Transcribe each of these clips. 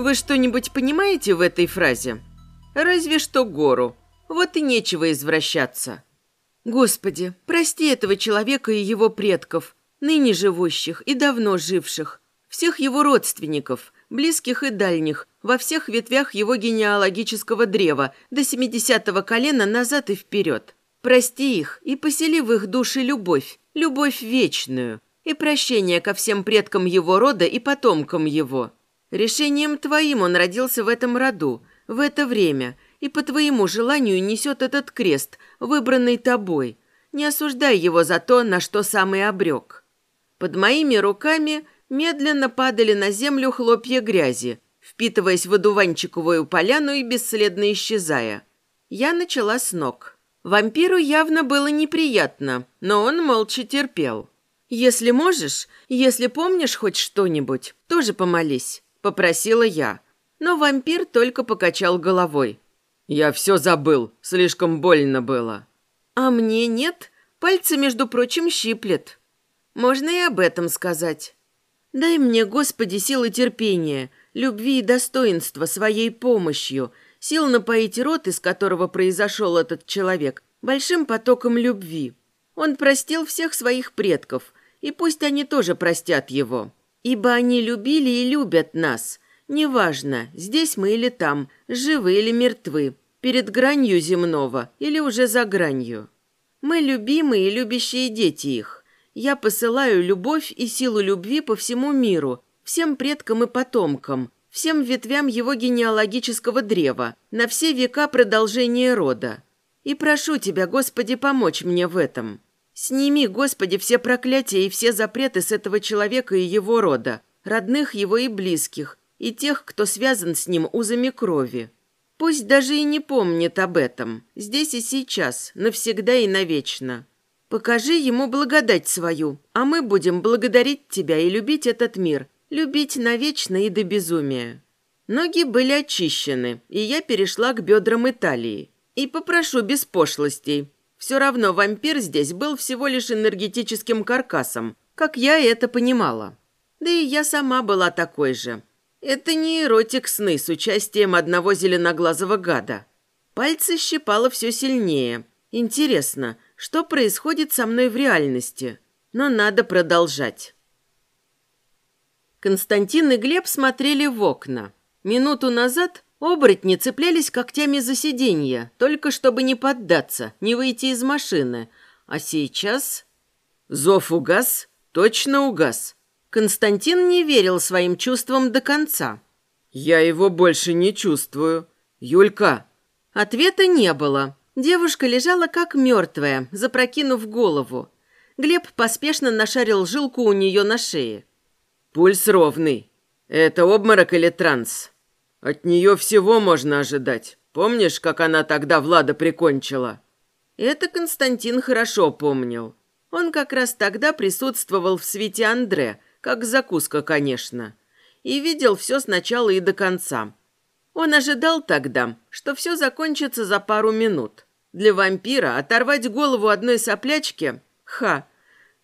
Вы что-нибудь понимаете в этой фразе? Разве что гору. Вот и нечего извращаться. Господи, прости этого человека и его предков, ныне живущих и давно живших, всех его родственников, близких и дальних, во всех ветвях его генеалогического древа, до семидесятого колена назад и вперед. Прости их и посели в их души любовь, любовь вечную, и прощение ко всем предкам его рода и потомкам его. Решением твоим он родился в этом роду, в это время, и по твоему желанию несет этот крест, выбранный тобой. Не осуждай его за то, на что сам и обрек. Под моими руками медленно падали на землю хлопья грязи, впитываясь в одуванчиковую поляну и бесследно исчезая. Я начала с ног. Вампиру явно было неприятно, но он молча терпел. «Если можешь, если помнишь хоть что-нибудь, тоже помолись», – попросила я. Но вампир только покачал головой. «Я все забыл, слишком больно было». «А мне нет, пальцы, между прочим, щиплет». «Можно и об этом сказать». «Дай мне, Господи, силы терпения, любви и достоинства своей помощью, сил напоить рот, из которого произошел этот человек, большим потоком любви. Он простил всех своих предков, и пусть они тоже простят его. Ибо они любили и любят нас. Неважно, здесь мы или там, живы или мертвы, перед гранью земного или уже за гранью. Мы любимые и любящие дети их. Я посылаю любовь и силу любви по всему миру, всем предкам и потомкам, всем ветвям его генеалогического древа, на все века продолжения рода. И прошу Тебя, Господи, помочь мне в этом. Сними, Господи, все проклятия и все запреты с этого человека и его рода, родных его и близких, и тех, кто связан с ним узами крови. Пусть даже и не помнит об этом, здесь и сейчас, навсегда и навечно. Покажи ему благодать свою, а мы будем благодарить тебя и любить этот мир, любить навечно и до безумия. Ноги были очищены, и я перешла к бедрам Италии. И попрошу без пошлостей. Все равно вампир здесь был всего лишь энергетическим каркасом, как я это понимала. Да и я сама была такой же. Это не эротик сны с участием одного зеленоглазого гада. Пальцы щипало все сильнее. Интересно, что происходит со мной в реальности? Но надо продолжать. Константин и Глеб смотрели в окна. Минуту назад Оборотни цеплялись когтями за сиденье, только чтобы не поддаться, не выйти из машины. А сейчас... Зов угас, точно угас. Константин не верил своим чувствам до конца. «Я его больше не чувствую. Юлька!» Ответа не было. Девушка лежала как мертвая, запрокинув голову. Глеб поспешно нашарил жилку у нее на шее. «Пульс ровный. Это обморок или транс?» От нее всего можно ожидать. Помнишь, как она тогда Влада прикончила? Это Константин хорошо помнил. Он как раз тогда присутствовал в свете Андре, как закуска, конечно. И видел все сначала и до конца. Он ожидал тогда, что все закончится за пару минут. Для вампира оторвать голову одной соплячки – ха.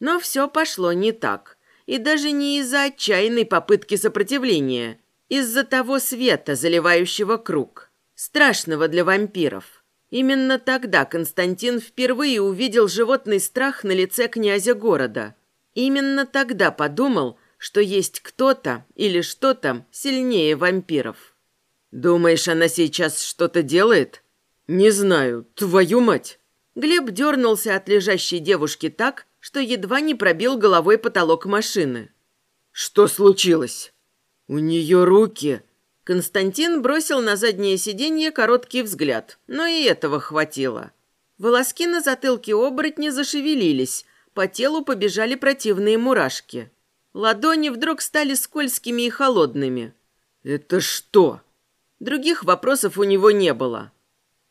Но все пошло не так. И даже не из-за отчаянной попытки сопротивления – из-за того света, заливающего круг. Страшного для вампиров. Именно тогда Константин впервые увидел животный страх на лице князя города. Именно тогда подумал, что есть кто-то или что-то сильнее вампиров. «Думаешь, она сейчас что-то делает?» «Не знаю, твою мать!» Глеб дернулся от лежащей девушки так, что едва не пробил головой потолок машины. «Что случилось?» «У нее руки...» Константин бросил на заднее сиденье короткий взгляд, но и этого хватило. Волоски на затылке оборотня зашевелились, по телу побежали противные мурашки. Ладони вдруг стали скользкими и холодными. «Это что?» Других вопросов у него не было.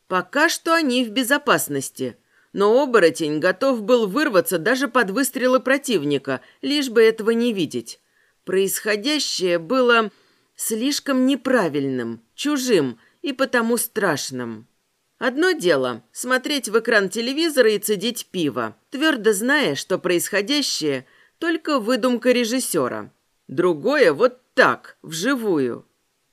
Пока что они в безопасности, но оборотень готов был вырваться даже под выстрелы противника, лишь бы этого не видеть. Происходящее было слишком неправильным, чужим и потому страшным. Одно дело – смотреть в экран телевизора и цедить пиво, твердо зная, что происходящее – только выдумка режиссера. Другое – вот так, вживую.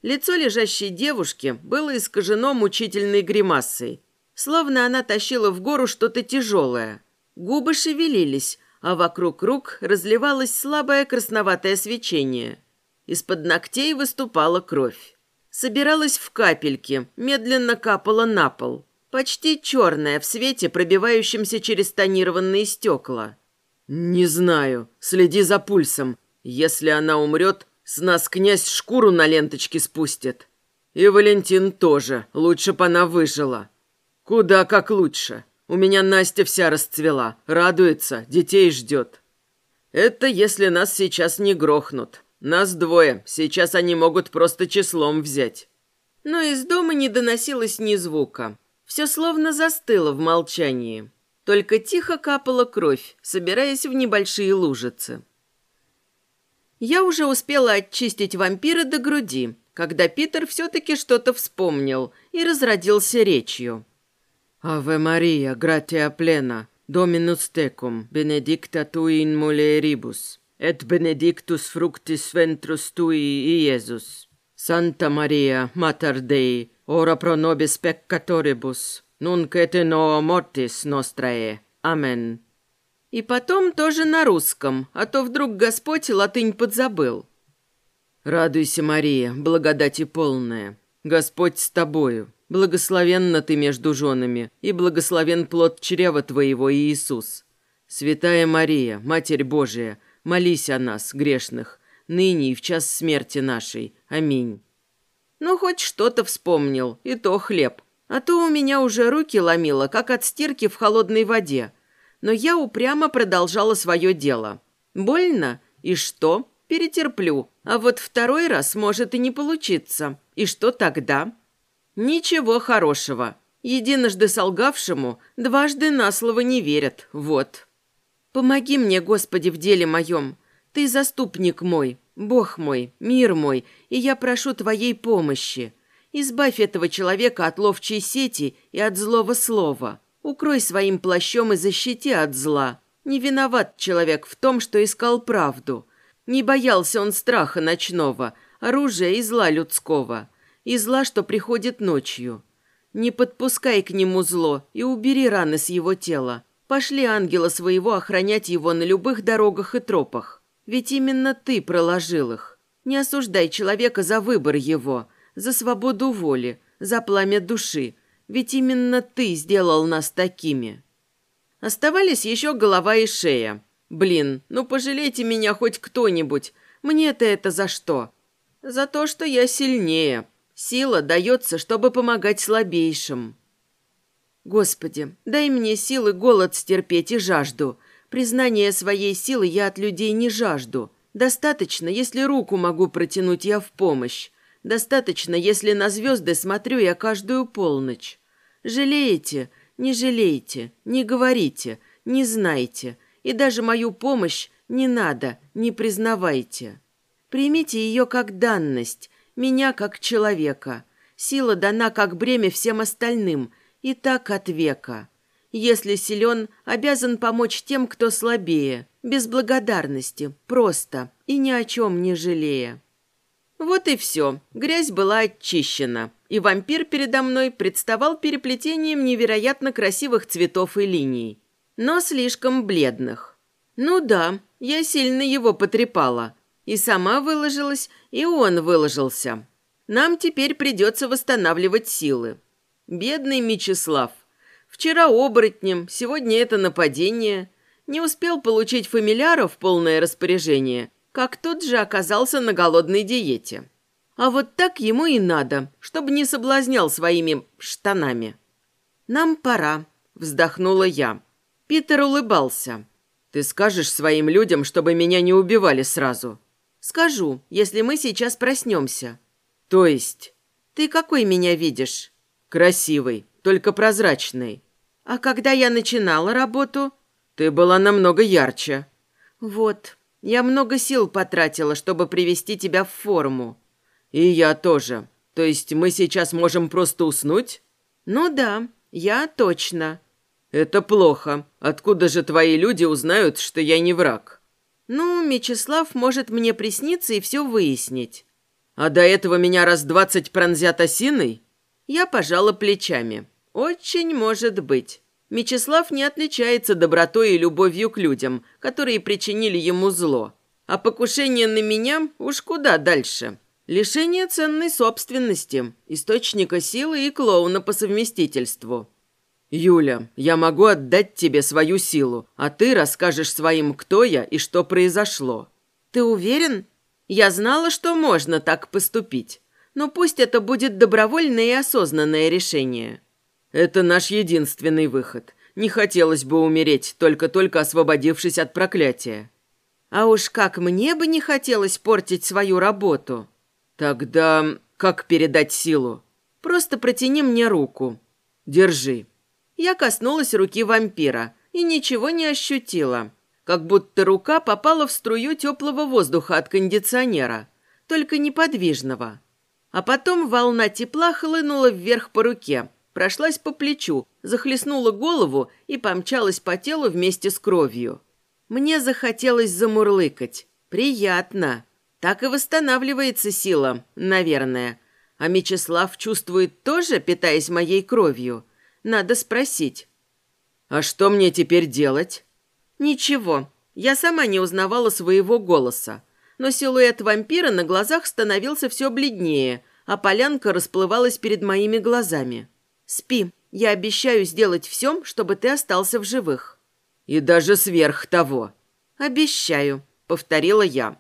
Лицо лежащей девушки было искажено мучительной гримасой, словно она тащила в гору что-то тяжелое. Губы шевелились, а вокруг рук разливалось слабое красноватое свечение. Из-под ногтей выступала кровь. Собиралась в капельки, медленно капала на пол. Почти черная в свете, пробивающемся через тонированные стекла. «Не знаю. Следи за пульсом. Если она умрет, с нас князь шкуру на ленточке спустит. И Валентин тоже. Лучше бы она выжила. Куда как лучше. У меня Настя вся расцвела. Радуется, детей ждет. Это если нас сейчас не грохнут. Нас двое. Сейчас они могут просто числом взять. Но из дома не доносилось ни звука. Все словно застыло в молчании. Только тихо капала кровь, собираясь в небольшие лужицы. Я уже успела очистить вампира до груди, когда Питер все-таки что-то вспомнил и разродился речью. «Аве Мария, гратия плена, доминус текум, бенедикта туи in mulieribus, et benedictus fructis ventrum tui, Iesus. Santa Maria, Mater Dei, ora pro nobis peccatoribus, nunc et in mortis nostrae. Амен». И потом тоже на русском, а то вдруг Господь латынь подзабыл. «Радуйся, Мария, благодати полная. Господь с тобою. Благословенна ты между женами, и благословен плод чрева твоего, Иисус. Святая Мария, Матерь Божия, молись о нас, грешных, ныне и в час смерти нашей. Аминь». Ну, хоть что-то вспомнил, и то хлеб. А то у меня уже руки ломило, как от стирки в холодной воде – но я упрямо продолжала свое дело. Больно? И что? Перетерплю. А вот второй раз может и не получиться. И что тогда? Ничего хорошего. Единожды солгавшему дважды на слово не верят. Вот. Помоги мне, Господи, в деле моем. Ты заступник мой, Бог мой, мир мой, и я прошу Твоей помощи. Избавь этого человека от ловчей сети и от злого слова. Укрой своим плащом и защити от зла. Не виноват человек в том, что искал правду. Не боялся он страха ночного, оружия и зла людского. И зла, что приходит ночью. Не подпускай к нему зло и убери раны с его тела. Пошли ангела своего охранять его на любых дорогах и тропах. Ведь именно ты проложил их. Не осуждай человека за выбор его, за свободу воли, за пламя души, ведь именно ты сделал нас такими. Оставались еще голова и шея. Блин, ну пожалейте меня хоть кто-нибудь. Мне-то это за что? За то, что я сильнее. Сила дается, чтобы помогать слабейшим. Господи, дай мне силы голод стерпеть и жажду. Признание своей силы я от людей не жажду. Достаточно, если руку могу протянуть я в помощь. Достаточно, если на звезды смотрю я каждую полночь. Жалеете? Не жалейте, не говорите, не знайте. И даже мою помощь не надо, не признавайте. Примите ее как данность, меня как человека. Сила дана как бремя всем остальным, и так от века. Если силен, обязан помочь тем, кто слабее, без благодарности, просто и ни о чем не жалея. Вот и все. Грязь была очищена, и вампир передо мной представал переплетением невероятно красивых цветов и линий, но слишком бледных. Ну да, я сильно его потрепала. И сама выложилась, и он выложился. Нам теперь придется восстанавливать силы. Бедный Мечислав. Вчера оборотнем, сегодня это нападение. Не успел получить фамиляров полное распоряжение, как тот же оказался на голодной диете. А вот так ему и надо, чтобы не соблазнял своими штанами. «Нам пора», — вздохнула я. Питер улыбался. «Ты скажешь своим людям, чтобы меня не убивали сразу?» «Скажу, если мы сейчас проснемся». «То есть?» «Ты какой меня видишь?» «Красивый, только прозрачный». «А когда я начинала работу?» «Ты была намного ярче». «Вот, я много сил потратила, чтобы привести тебя в форму». «И я тоже. То есть мы сейчас можем просто уснуть?» «Ну да, я точно». «Это плохо. Откуда же твои люди узнают, что я не враг?» «Ну, Мечислав может мне присниться и все выяснить». А до этого меня раз двадцать пронзят осиной? Я пожала плечами. Очень может быть. Мечислав не отличается добротой и любовью к людям, которые причинили ему зло. А покушение на меня уж куда дальше. Лишение ценной собственности, источника силы и клоуна по совместительству. «Юля, я могу отдать тебе свою силу, а ты расскажешь своим, кто я и что произошло». «Ты уверен?» «Я знала, что можно так поступить, но пусть это будет добровольное и осознанное решение». «Это наш единственный выход. Не хотелось бы умереть, только-только освободившись от проклятия». «А уж как мне бы не хотелось портить свою работу». «Тогда как передать силу?» «Просто протяни мне руку». «Держи». Я коснулась руки вампира и ничего не ощутила. Как будто рука попала в струю теплого воздуха от кондиционера, только неподвижного. А потом волна тепла хлынула вверх по руке, прошлась по плечу, захлестнула голову и помчалась по телу вместе с кровью. Мне захотелось замурлыкать. Приятно. Так и восстанавливается сила, наверное. А Мечислав чувствует тоже, питаясь моей кровью – надо спросить. «А что мне теперь делать?» «Ничего. Я сама не узнавала своего голоса. Но силуэт вампира на глазах становился все бледнее, а полянка расплывалась перед моими глазами. Спи. Я обещаю сделать все, чтобы ты остался в живых». «И даже сверх того». «Обещаю», — повторила я.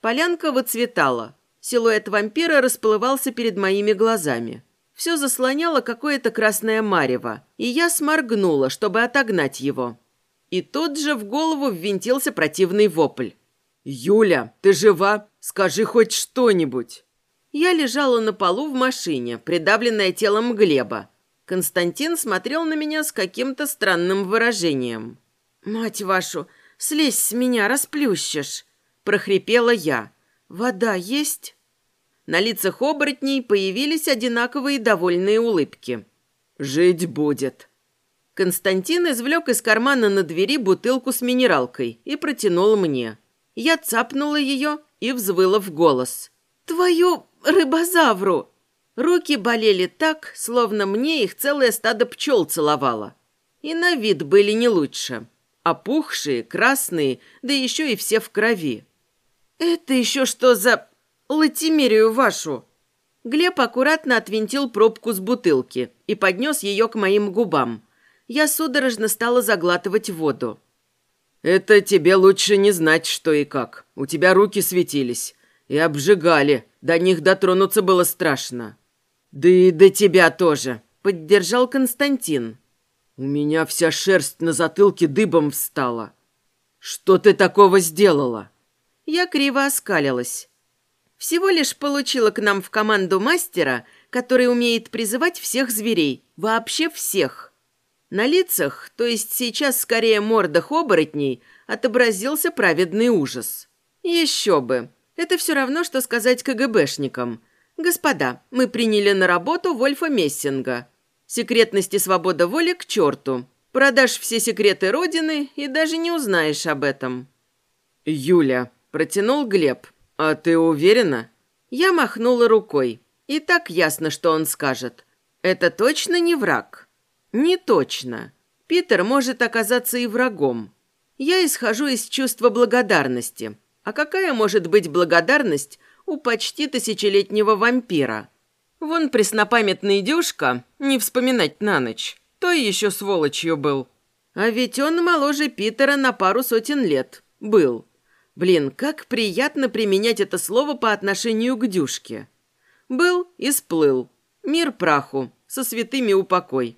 Полянка выцветала. Силуэт вампира расплывался перед моими глазами. Все заслоняло какое-то красное марево, и я сморгнула, чтобы отогнать его. И тут же в голову ввинтился противный вопль. «Юля, ты жива? Скажи хоть что-нибудь!» Я лежала на полу в машине, придавленная телом Глеба. Константин смотрел на меня с каким-то странным выражением. «Мать вашу, слезь с меня, расплющишь!» – прохрипела я. «Вода есть?» На лицах оборотней появились одинаковые довольные улыбки. «Жить будет». Константин извлек из кармана на двери бутылку с минералкой и протянул мне. Я цапнула ее и взвыла в голос. «Твою рыбозавру!» Руки болели так, словно мне их целое стадо пчел целовало. И на вид были не лучше. Опухшие, красные, да еще и все в крови. «Это еще что за...» «Латимерию вашу!» Глеб аккуратно отвинтил пробку с бутылки и поднес ее к моим губам. Я судорожно стала заглатывать воду. «Это тебе лучше не знать, что и как. У тебя руки светились и обжигали. До них дотронуться было страшно». «Да и до тебя тоже», — поддержал Константин. «У меня вся шерсть на затылке дыбом встала. Что ты такого сделала?» Я криво оскалилась. Всего лишь получила к нам в команду мастера, который умеет призывать всех зверей, вообще всех. На лицах, то есть сейчас скорее мордах оборотней, отобразился праведный ужас. Еще бы. Это все равно, что сказать КГБшникам. «Господа, мы приняли на работу Вольфа Мессинга. Секретность и свобода воли к черту. Продашь все секреты Родины и даже не узнаешь об этом». «Юля», – протянул Глеб, «А ты уверена?» Я махнула рукой. И так ясно, что он скажет. «Это точно не враг?» «Не точно. Питер может оказаться и врагом. Я исхожу из чувства благодарности. А какая может быть благодарность у почти тысячелетнего вампира? Вон преснопамятный Дюшка, не вспоминать на ночь, то еще сволочью был. А ведь он моложе Питера на пару сотен лет. Был. Блин, как приятно применять это слово по отношению к Дюшке. Был и сплыл. Мир праху, со святыми упокой.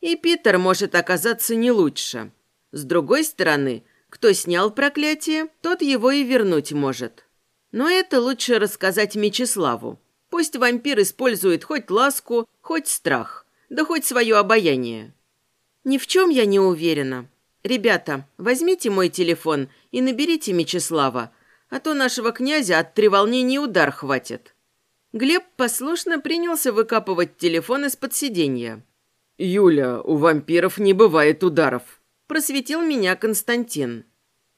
И Питер может оказаться не лучше. С другой стороны, кто снял проклятие, тот его и вернуть может. Но это лучше рассказать Мечиславу. Пусть вампир использует хоть ласку, хоть страх, да хоть свое обаяние. Ни в чем я не уверена. «Ребята, возьмите мой телефон и наберите Мечислава, а то нашего князя от треволнений удар хватит». Глеб послушно принялся выкапывать телефон из-под сиденья. «Юля, у вампиров не бывает ударов», – просветил меня Константин.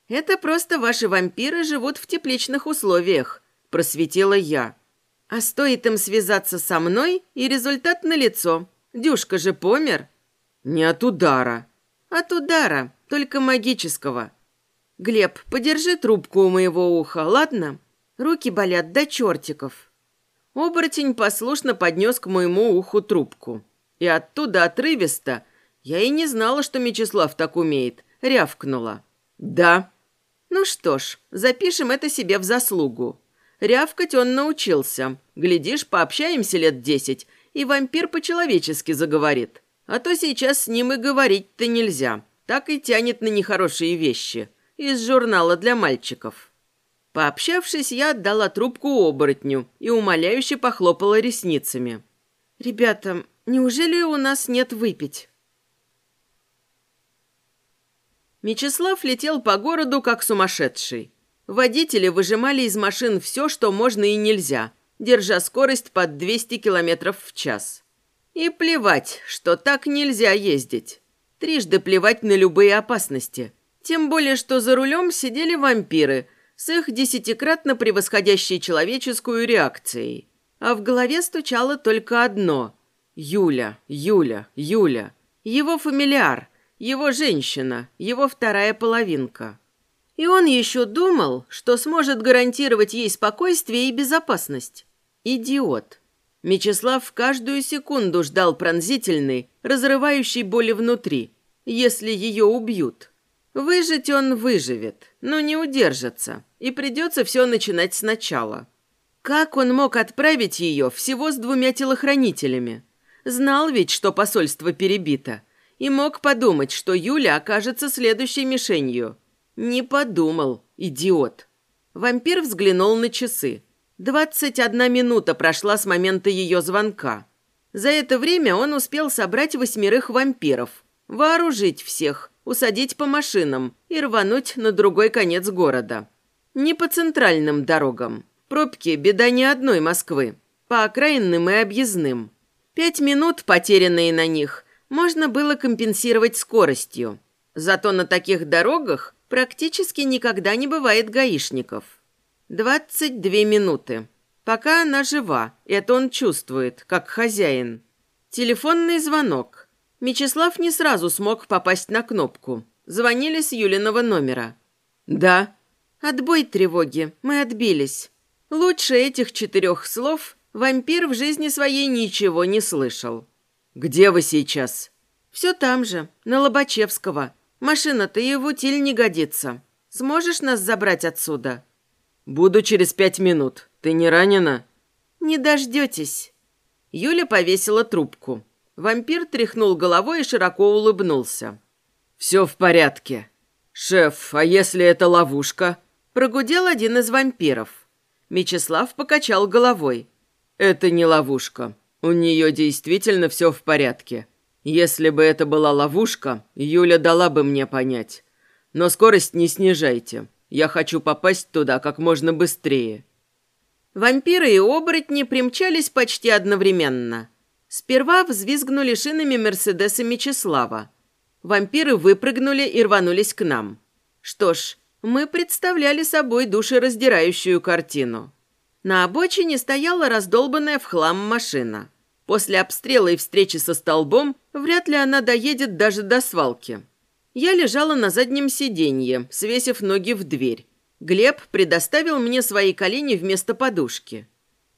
«Это просто ваши вампиры живут в тепличных условиях», – просветила я. А стоит им связаться со мной, и результат налицо. Дюшка же помер. Не от удара. От удара, только магического. Глеб, подержи трубку у моего уха, ладно? Руки болят до чертиков. Оборотень послушно поднес к моему уху трубку. И оттуда отрывисто, я и не знала, что Мечислав так умеет, рявкнула. «Да». «Ну что ж, запишем это себе в заслугу. Рявкать он научился. Глядишь, пообщаемся лет десять, и вампир по-человечески заговорит. А то сейчас с ним и говорить-то нельзя. Так и тянет на нехорошие вещи. Из журнала для мальчиков. Пообщавшись, я отдала трубку оборотню и умоляюще похлопала ресницами. «Ребята, неужели у нас нет выпить?» Мечислав летел по городу, как сумасшедший. Водители выжимали из машин все, что можно и нельзя, держа скорость под 200 км в час. И плевать, что так нельзя ездить. Трижды плевать на любые опасности. Тем более, что за рулем сидели вампиры с их десятикратно превосходящей человеческую реакцией. А в голове стучало только одно – Юля, Юля, Юля. Его фамилиар, его женщина, его вторая половинка. И он еще думал, что сможет гарантировать ей спокойствие и безопасность. Идиот. Мечислав каждую секунду ждал пронзительный, разрывающий боли внутри, если ее убьют. Выжить он выживет, но не удержится, и придется все начинать сначала. Как он мог отправить ее всего с двумя телохранителями? Знал ведь, что посольство перебито, и мог подумать, что Юля окажется следующей мишенью – не подумал, идиот. Вампир взглянул на часы. Двадцать одна минута прошла с момента ее звонка. За это время он успел собрать восьмерых вампиров, вооружить всех, усадить по машинам и рвануть на другой конец города. Не по центральным дорогам. Пробки – беда не одной Москвы. По окраинным и объездным. Пять минут, потерянные на них, можно было компенсировать скоростью. Зато на таких дорогах практически никогда не бывает гаишников. 22 минуты. Пока она жива, это он чувствует, как хозяин. Телефонный звонок. Мечислав не сразу смог попасть на кнопку. Звонили с Юлиного номера. «Да». «Отбой тревоги. Мы отбились». Лучше этих четырех слов вампир в жизни своей ничего не слышал. «Где вы сейчас?» «Все там же, на Лобачевского. Машина-то и в утиль не годится. Сможешь нас забрать отсюда?» «Буду через пять минут. Ты не ранена?» «Не дождетесь». Юля повесила трубку. Вампир тряхнул головой и широко улыбнулся. «Все в порядке. Шеф, а если это ловушка?» Прогудел один из вампиров. Мечислав покачал головой. «Это не ловушка. У нее действительно все в порядке. Если бы это была ловушка, Юля дала бы мне понять. Но скорость не снижайте. Я хочу попасть туда как можно быстрее». Вампиры и оборотни примчались почти одновременно. Сперва взвизгнули шинами Мерседеса Мечислава. Вампиры выпрыгнули и рванулись к нам. Что ж, мы представляли собой душераздирающую картину. На обочине стояла раздолбанная в хлам машина. После обстрела и встречи со столбом вряд ли она доедет даже до свалки. Я лежала на заднем сиденье, свесив ноги в дверь. Глеб предоставил мне свои колени вместо подушки.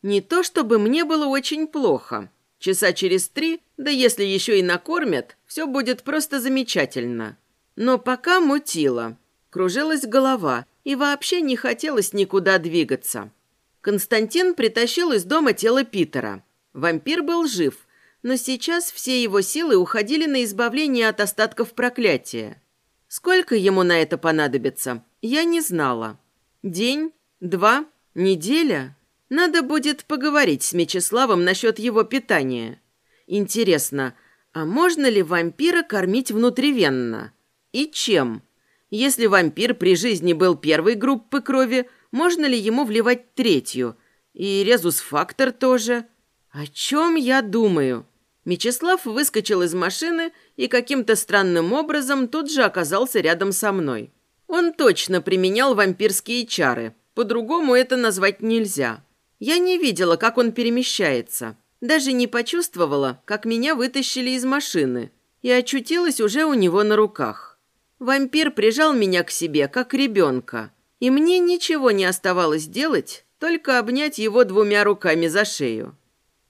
Не то чтобы мне было очень плохо. Часа через три, да если еще и накормят, все будет просто замечательно. Но пока мутило. Кружилась голова, и вообще не хотелось никуда двигаться. Константин притащил из дома тело Питера – Вампир был жив, но сейчас все его силы уходили на избавление от остатков проклятия. Сколько ему на это понадобится, я не знала. День? Два? Неделя? Надо будет поговорить с Мечиславом насчет его питания. Интересно, а можно ли вампира кормить внутривенно? И чем? Если вампир при жизни был первой группы крови, можно ли ему вливать третью? И резус-фактор тоже – «О чем я думаю?» Мечислав выскочил из машины и каким-то странным образом тут же оказался рядом со мной. Он точно применял вампирские чары. По-другому это назвать нельзя. Я не видела, как он перемещается. Даже не почувствовала, как меня вытащили из машины. И очутилась уже у него на руках. Вампир прижал меня к себе, как ребенка. И мне ничего не оставалось делать, только обнять его двумя руками за шею.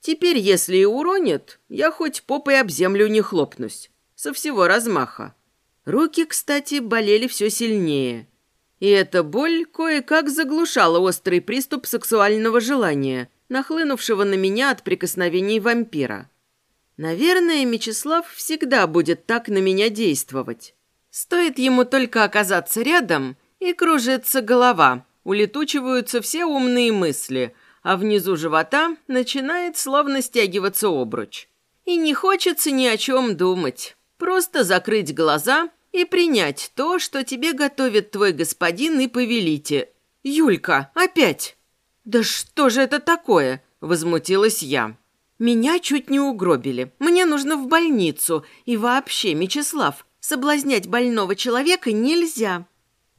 Теперь, если и уронит, я хоть попой об землю не хлопнусь. Со всего размаха. Руки, кстати, болели все сильнее. И эта боль кое-как заглушала острый приступ сексуального желания, нахлынувшего на меня от прикосновений вампира. Наверное, Мечислав всегда будет так на меня действовать. Стоит ему только оказаться рядом, и кружится голова, улетучиваются все умные мысли, а внизу живота начинает словно стягиваться обруч. И не хочется ни о чем думать. Просто закрыть глаза и принять то, что тебе готовит твой господин и повелите. Юлька, опять!» «Да что же это такое?» – возмутилась я. «Меня чуть не угробили. Мне нужно в больницу. И вообще, Мечислав, соблазнять больного человека нельзя».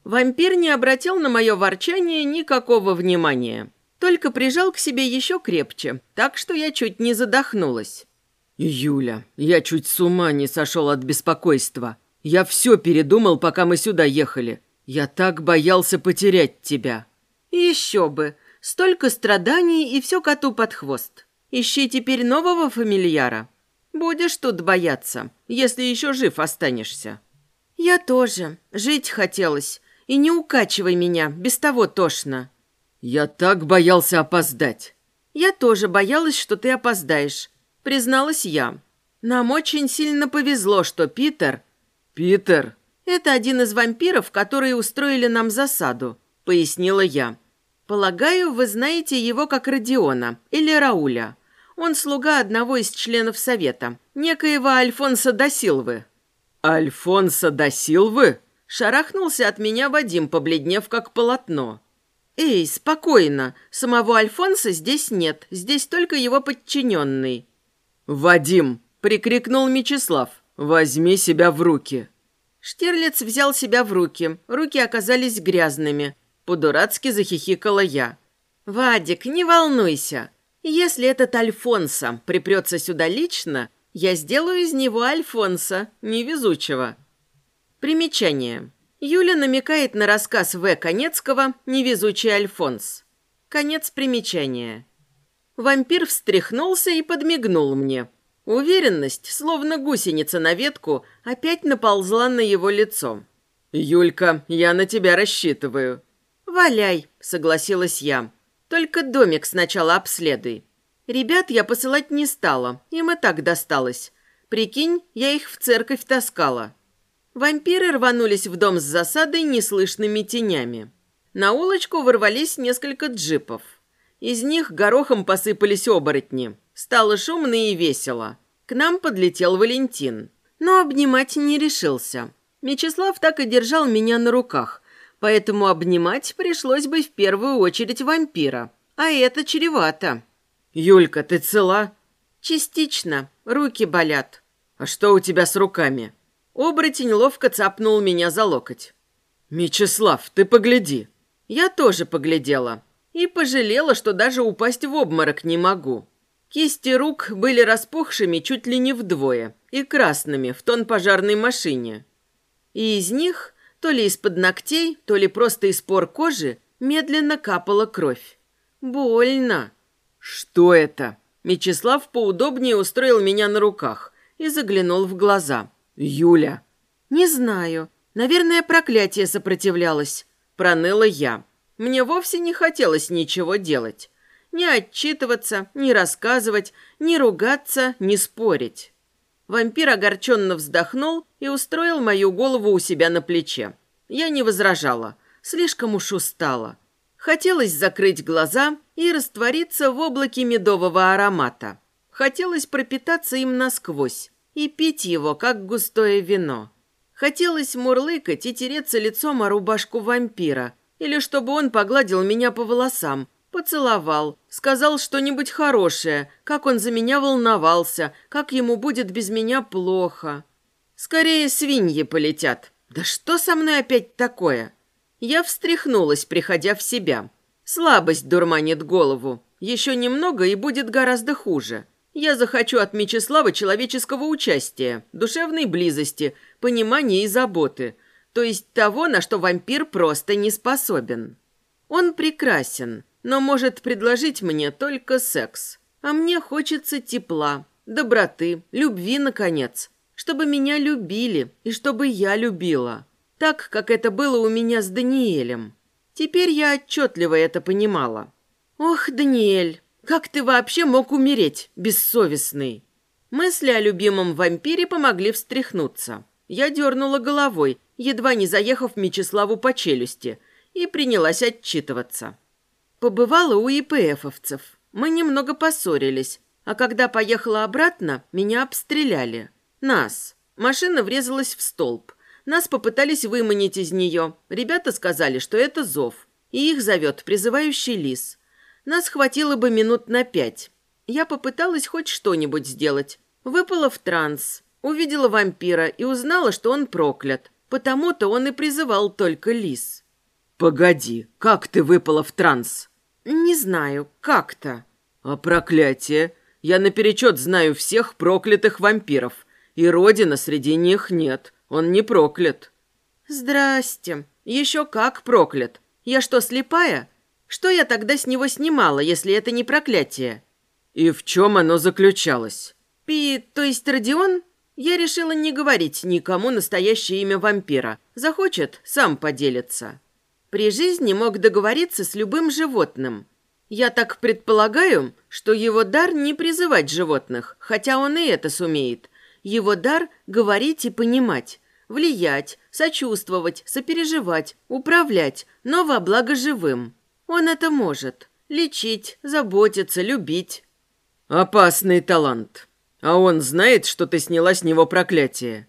Вампир не обратил на мое ворчание никакого внимания. Только прижал к себе еще крепче, так что я чуть не задохнулась. «Юля, я чуть с ума не сошел от беспокойства. Я все передумал, пока мы сюда ехали. Я так боялся потерять тебя». «Еще бы! Столько страданий и все коту под хвост. Ищи теперь нового фамильяра. Будешь тут бояться, если еще жив останешься». «Я тоже. Жить хотелось. И не укачивай меня, без того тошно». «Я так боялся опоздать». «Я тоже боялась, что ты опоздаешь призналась я. Нам очень сильно повезло, что Питер... Питер? Это один из вампиров, которые устроили нам засаду, пояснила я. Полагаю, вы знаете его как Родиона или Рауля. Он слуга одного из членов совета, некоего Альфонса Досилвы. Альфонса Досилвы? Шарахнулся от меня Вадим, побледнев как полотно. «Эй, спокойно. Самого Альфонса здесь нет. Здесь только его подчиненный». «Вадим!» – прикрикнул Мечислав. «Возьми себя в руки!» Штирлиц взял себя в руки. Руки оказались грязными. По-дурацки захихикала я. «Вадик, не волнуйся. Если этот Альфонса припрется сюда лично, я сделаю из него Альфонса, невезучего». Примечание. Юля намекает на рассказ В. Конецкого «Невезучий Альфонс». Конец примечания. Вампир встряхнулся и подмигнул мне. Уверенность, словно гусеница на ветку, опять наползла на его лицо. «Юлька, я на тебя рассчитываю». «Валяй», — согласилась я. «Только домик сначала обследуй». Ребят я посылать не стала, им и так досталось. Прикинь, я их в церковь таскала. Вампиры рванулись в дом с засадой неслышными тенями. На улочку ворвались несколько джипов. Из них горохом посыпались оборотни. Стало шумно и весело. К нам подлетел Валентин. Но обнимать не решился. Мечислав так и держал меня на руках, поэтому обнимать пришлось бы в первую очередь вампира. А это чревато. «Юлька, ты цела?» «Частично. Руки болят». «А что у тебя с руками?» Оборотень ловко цапнул меня за локоть. «Мечислав, ты погляди». Я тоже поглядела и пожалела, что даже упасть в обморок не могу. Кисти рук были распухшими чуть ли не вдвое и красными в тон пожарной машине. И из них, то ли из-под ногтей, то ли просто из пор кожи, медленно капала кровь. Больно. Что это? Мечислав поудобнее устроил меня на руках и заглянул в глаза. Юля. Не знаю. Наверное, проклятие сопротивлялось. Проныла я. Мне вовсе не хотелось ничего делать. Ни отчитываться, ни рассказывать, ни ругаться, ни спорить. Вампир огорченно вздохнул и устроил мою голову у себя на плече. Я не возражала, слишком уж устала. Хотелось закрыть глаза и раствориться в облаке медового аромата. Хотелось пропитаться им насквозь и пить его, как густое вино. Хотелось мурлыкать и тереться лицом о рубашку вампира – или чтобы он погладил меня по волосам, поцеловал, сказал что-нибудь хорошее, как он за меня волновался, как ему будет без меня плохо. Скорее свиньи полетят. Да что со мной опять такое? Я встряхнулась, приходя в себя. Слабость дурманит голову. Еще немного и будет гораздо хуже. Я захочу от Мечислава человеческого участия, душевной близости, понимания и заботы, то есть того, на что вампир просто не способен. Он прекрасен, но может предложить мне только секс. А мне хочется тепла, доброты, любви, наконец. Чтобы меня любили и чтобы я любила. Так, как это было у меня с Даниэлем. Теперь я отчетливо это понимала. «Ох, Даниэль, как ты вообще мог умереть, бессовестный?» Мысли о любимом вампире помогли встряхнуться. Я дернула головой, едва не заехав Мечиславу по челюсти, и принялась отчитываться. Побывала у ИПФовцев. Мы немного поссорились, а когда поехала обратно, меня обстреляли. Нас. Машина врезалась в столб. Нас попытались выманить из нее. Ребята сказали, что это зов, и их зовет призывающий лис. Нас хватило бы минут на пять. Я попыталась хоть что-нибудь сделать. Выпала в транс, увидела вампира и узнала, что он проклят. Потому-то он и призывал только лис. «Погоди, как ты выпала в транс?» «Не знаю, как-то». «А проклятие? Я наперечет знаю всех проклятых вампиров, и Родина среди них нет. Он не проклят». «Здрасте. Еще как проклят. Я что, слепая? Что я тогда с него снимала, если это не проклятие?» «И в чем оно заключалось?» «Пи, то есть Родион?» Я решила не говорить никому настоящее имя вампира. Захочет, сам поделится. При жизни мог договориться с любым животным. Я так предполагаю, что его дар не призывать животных, хотя он и это сумеет. Его дар – говорить и понимать, влиять, сочувствовать, сопереживать, управлять, но во благо живым. Он это может. Лечить, заботиться, любить. Опасный талант. А он знает, что ты сняла с него проклятие?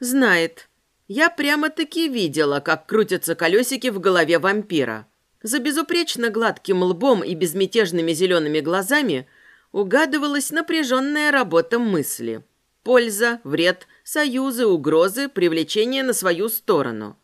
Знает. Я прямо-таки видела, как крутятся колесики в голове вампира. За безупречно гладким лбом и безмятежными зелеными глазами угадывалась напряженная работа мысли. Польза, вред, союзы, угрозы, привлечение на свою сторону.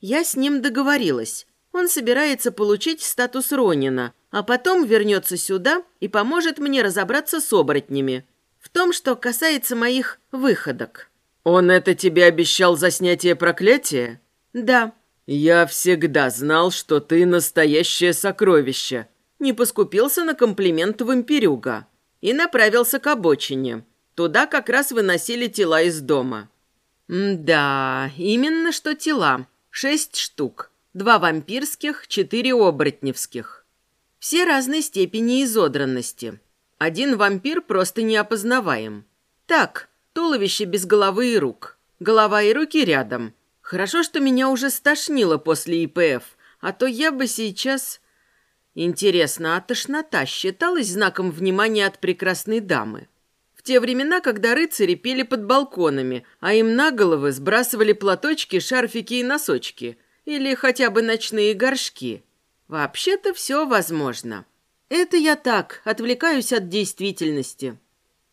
Я с ним договорилась. Он собирается получить статус Ронина, а потом вернется сюда и поможет мне разобраться с оборотнями. В том, что касается моих выходок. Он это тебе обещал за снятие проклятия? Да. Я всегда знал, что ты настоящее сокровище. Не поскупился на комплимент вампирюга. И направился к обочине. Туда как раз выносили тела из дома. да, именно что тела. Шесть штук. Два вампирских, четыре оборотневских. Все разной степени изодранности. Один вампир просто неопознаваем. Так, туловище без головы и рук. Голова и руки рядом. Хорошо, что меня уже стошнило после ИПФ, а то я бы сейчас... Интересно, а тошнота считалась знаком внимания от прекрасной дамы? В те времена, когда рыцари пели под балконами, а им на головы сбрасывали платочки, шарфики и носочки – или хотя бы ночные горшки. Вообще-то все возможно. Это я так, отвлекаюсь от действительности.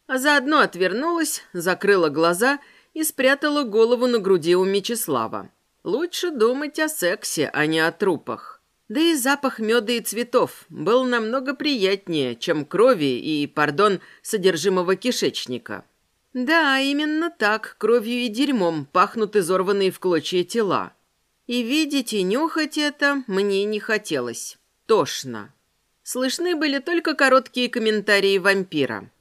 А заодно отвернулась, закрыла глаза и спрятала голову на груди у Мечислава. Лучше думать о сексе, а не о трупах. Да и запах меда и цветов был намного приятнее, чем крови и, пардон, содержимого кишечника. Да, именно так, кровью и дерьмом пахнут изорванные в клочья тела. И видеть и нюхать это мне не хотелось. Тошно. Слышны были только короткие комментарии вампира.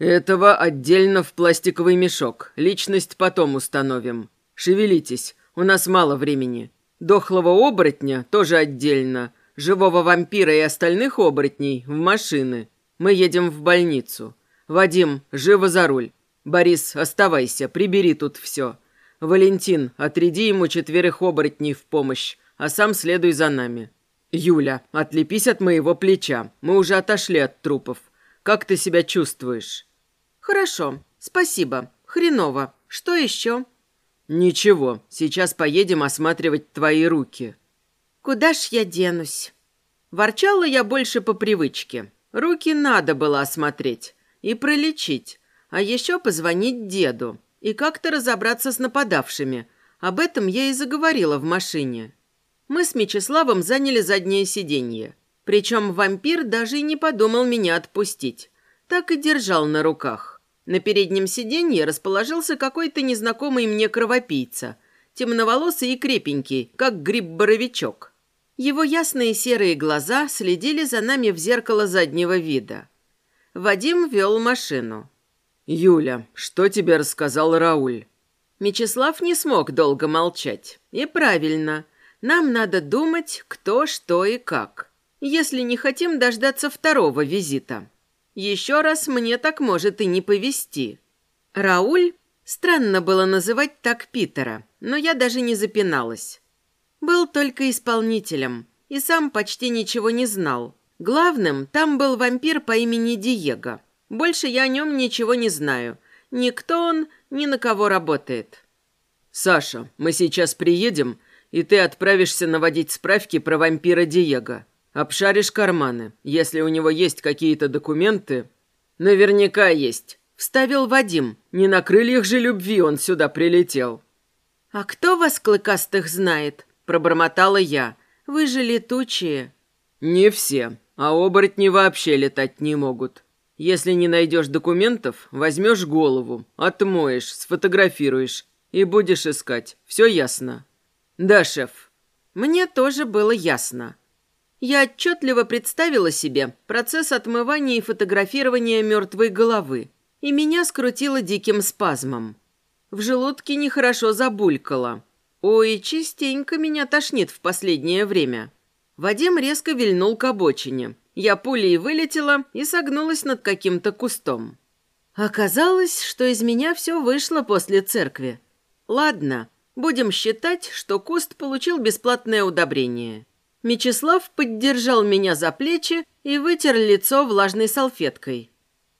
«Этого отдельно в пластиковый мешок. Личность потом установим. Шевелитесь, у нас мало времени. Дохлого оборотня тоже отдельно. Живого вампира и остальных оборотней в машины. Мы едем в больницу. Вадим, живо за руль. Борис, оставайся, прибери тут все. «Валентин, отряди ему четверых оборотней в помощь, а сам следуй за нами. Юля, отлепись от моего плеча. Мы уже отошли от трупов. Как ты себя чувствуешь?» «Хорошо, спасибо. Хреново. Что еще?» «Ничего, сейчас поедем осматривать твои руки». «Куда ж я денусь?» Ворчала я больше по привычке. Руки надо было осмотреть и пролечить, а еще позвонить деду и как-то разобраться с нападавшими. Об этом я и заговорила в машине. Мы с Мечиславом заняли заднее сиденье. Причем вампир даже и не подумал меня отпустить. Так и держал на руках. На переднем сиденье расположился какой-то незнакомый мне кровопийца. Темноволосый и крепенький, как гриб-боровичок. Его ясные серые глаза следили за нами в зеркало заднего вида. Вадим вел машину. «Юля, что тебе рассказал Рауль?» Мечислав не смог долго молчать. И правильно. Нам надо думать, кто, что и как. Если не хотим дождаться второго визита. Еще раз мне так может и не повезти. Рауль? Странно было называть так Питера, но я даже не запиналась. Был только исполнителем и сам почти ничего не знал. Главным там был вампир по имени Диего. Больше я о нем ничего не знаю. Ни кто он, ни на кого работает. «Саша, мы сейчас приедем, и ты отправишься наводить справки про вампира Диего. Обшаришь карманы. Если у него есть какие-то документы...» «Наверняка есть», — вставил Вадим. «Не на крыльях же любви он сюда прилетел». «А кто вас, клыкастых, знает?» — пробормотала я. «Вы же летучие». «Не все. А оборотни вообще летать не могут. Если не найдешь документов, возьмешь голову, отмоешь, сфотографируешь и будешь искать. Все ясно?» «Да, шеф». Мне тоже было ясно. Я отчетливо представила себе процесс отмывания и фотографирования мертвой головы, и меня скрутило диким спазмом. В желудке нехорошо забулькало. Ой, частенько меня тошнит в последнее время. Вадим резко вильнул к обочине. Я пулей вылетела и согнулась над каким-то кустом. Оказалось, что из меня все вышло после церкви. Ладно, будем считать, что куст получил бесплатное удобрение. Мечислав поддержал меня за плечи и вытер лицо влажной салфеткой.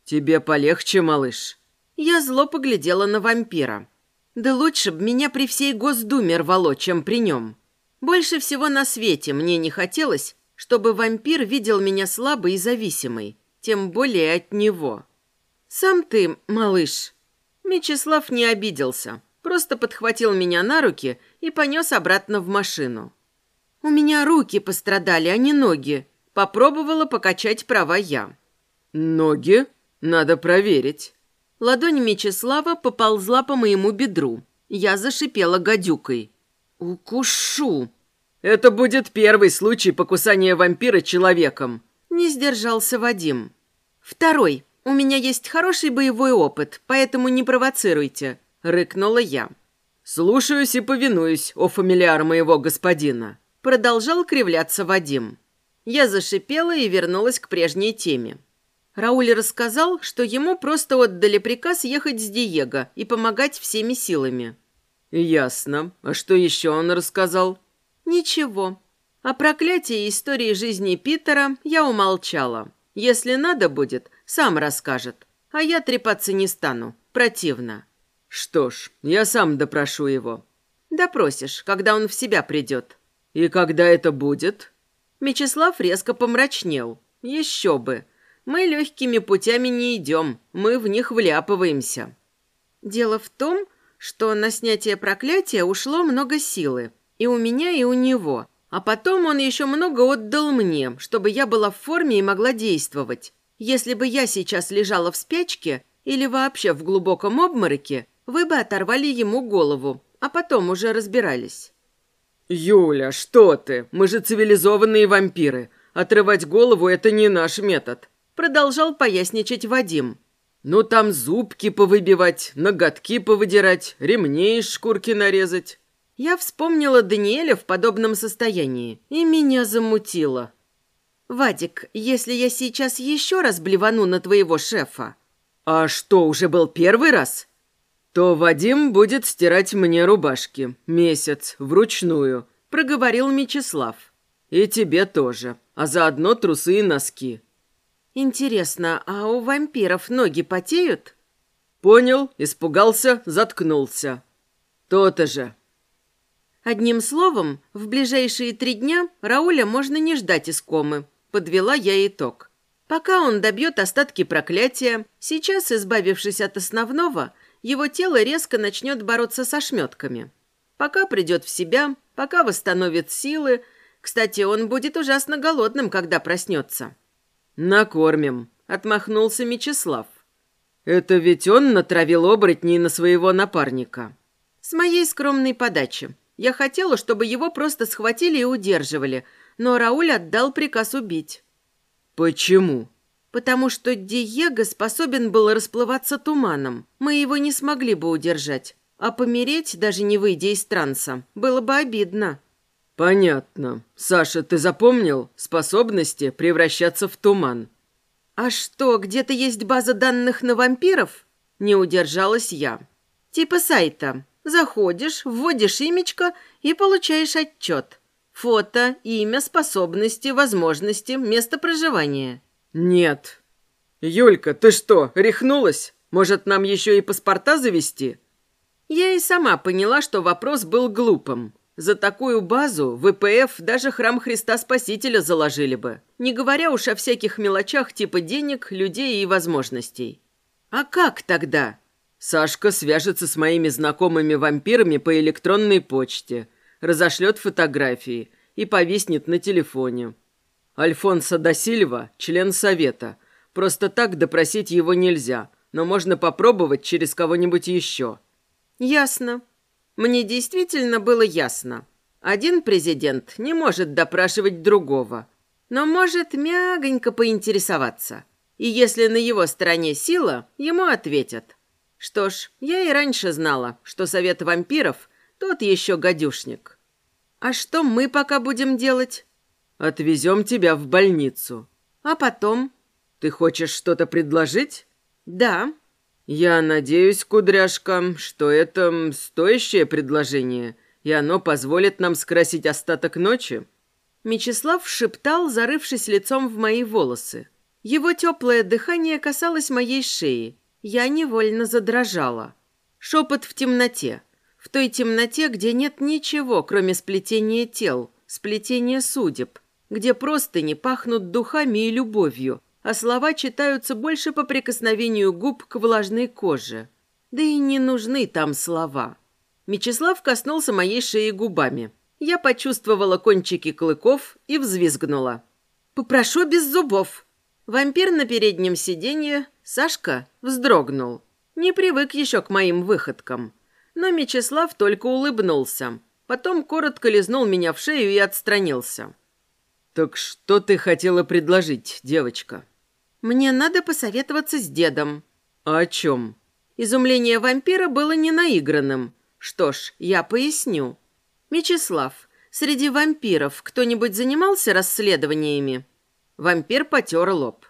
«Тебе полегче, малыш?» Я зло поглядела на вампира. Да лучше б меня при всей Госдуме рвало, чем при нем. Больше всего на свете мне не хотелось, чтобы вампир видел меня слабой и зависимой, тем более от него. «Сам ты, малыш». Мечислав не обиделся, просто подхватил меня на руки и понес обратно в машину. «У меня руки пострадали, а не ноги», — попробовала покачать права я. «Ноги? Надо проверить». Ладонь Мечислава поползла по моему бедру. Я зашипела гадюкой. «Укушу!» Это будет первый случай покусания вампира человеком. Не сдержался Вадим. Второй. У меня есть хороший боевой опыт, поэтому не провоцируйте, рыкнула я. Слушаюсь и повинуюсь, о фамилиар моего господина. Продолжал кривляться Вадим. Я зашипела и вернулась к прежней теме. Рауль рассказал, что ему просто отдали приказ ехать с Диего и помогать всеми силами. «Ясно. А что еще он рассказал?» «Ничего. О проклятии истории жизни Питера я умолчала. Если надо будет, сам расскажет. А я трепаться не стану. Противно». «Что ж, я сам допрошу его». «Допросишь, когда он в себя придет». «И когда это будет?» Мечислав резко помрачнел. «Еще бы. Мы легкими путями не идем, мы в них вляпываемся». Дело в том, что на снятие проклятия ушло много силы. И у меня, и у него. А потом он еще много отдал мне, чтобы я была в форме и могла действовать. Если бы я сейчас лежала в спячке или вообще в глубоком обмороке, вы бы оторвали ему голову, а потом уже разбирались. «Юля, что ты? Мы же цивилизованные вампиры. Отрывать голову – это не наш метод», – продолжал поясничать Вадим. «Ну там зубки повыбивать, ноготки повыдирать, ремней из шкурки нарезать». Я вспомнила Даниэля в подобном состоянии, и меня замутило. «Вадик, если я сейчас еще раз блевану на твоего шефа...» «А что, уже был первый раз?» «То Вадим будет стирать мне рубашки. Месяц, вручную», — проговорил Мечислав. «И тебе тоже. А заодно трусы и носки». «Интересно, а у вампиров ноги потеют?» «Понял, испугался, заткнулся». «То-то же. Одним словом, в ближайшие три дня Рауля можно не ждать из комы. Подвела я итог. Пока он добьет остатки проклятия, сейчас, избавившись от основного, его тело резко начнет бороться со шметками. Пока придет в себя, пока восстановит силы, Кстати, он будет ужасно голодным, когда проснется». «Накормим», — отмахнулся Мечислав. «Это ведь он натравил оборотней на своего напарника». «С моей скромной подачи. Я хотела, чтобы его просто схватили и удерживали, но Рауль отдал приказ убить». «Почему?» «Потому что Диего способен был расплываться туманом. Мы его не смогли бы удержать. А помереть, даже не выйдя из транса, было бы обидно». «Понятно. Саша, ты запомнил способности превращаться в туман?» «А что, где-то есть база данных на вампиров?» Не удержалась я. «Типа сайта. Заходишь, вводишь имечко и получаешь отчет. Фото, имя, способности, возможности, место проживания». «Нет». «Юлька, ты что, рехнулась? Может, нам еще и паспорта завести?» Я и сама поняла, что вопрос был глупым. За такую базу ВПФ даже храм Христа Спасителя заложили бы, не говоря уж о всяких мелочах типа денег, людей и возможностей. А как тогда? Сашка свяжется с моими знакомыми вампирами по электронной почте, разошлет фотографии и повиснет на телефоне. Альфонсо да Сильва – член совета. Просто так допросить его нельзя, но можно попробовать через кого-нибудь еще. Ясно. Мне действительно было ясно. Один президент не может допрашивать другого, но может мягонько поинтересоваться. И если на его стороне сила, ему ответят. Что ж, я и раньше знала, что совет вампиров – тот еще гадюшник. А что мы пока будем делать? Отвезем тебя в больницу. А потом? Ты хочешь что-то предложить? Да. «Я надеюсь, кудряшка, что это стоящее предложение, и оно позволит нам скрасить остаток ночи». Мечислав шептал, зарывшись лицом в мои волосы. Его теплое дыхание касалось моей шеи. Я невольно задрожала. Шепот в темноте. В той темноте, где нет ничего, кроме сплетения тел, сплетения судеб, где просто не пахнут духами и любовью, а слова читаются больше по прикосновению губ к влажной коже. Да и не нужны там слова. Мечислав коснулся моей шеи губами. Я почувствовала кончики клыков и взвизгнула. «Попрошу без зубов!» Вампир на переднем сиденье, Сашка, вздрогнул. Не привык еще к моим выходкам. Но Мечислав только улыбнулся. Потом коротко лизнул меня в шею и отстранился. «Так что ты хотела предложить, девочка?» «Мне надо посоветоваться с дедом». «А о чем?» Изумление вампира было не наигранным. Что ж, я поясню. «Мечислав, среди вампиров кто-нибудь занимался расследованиями?» Вампир потер лоб.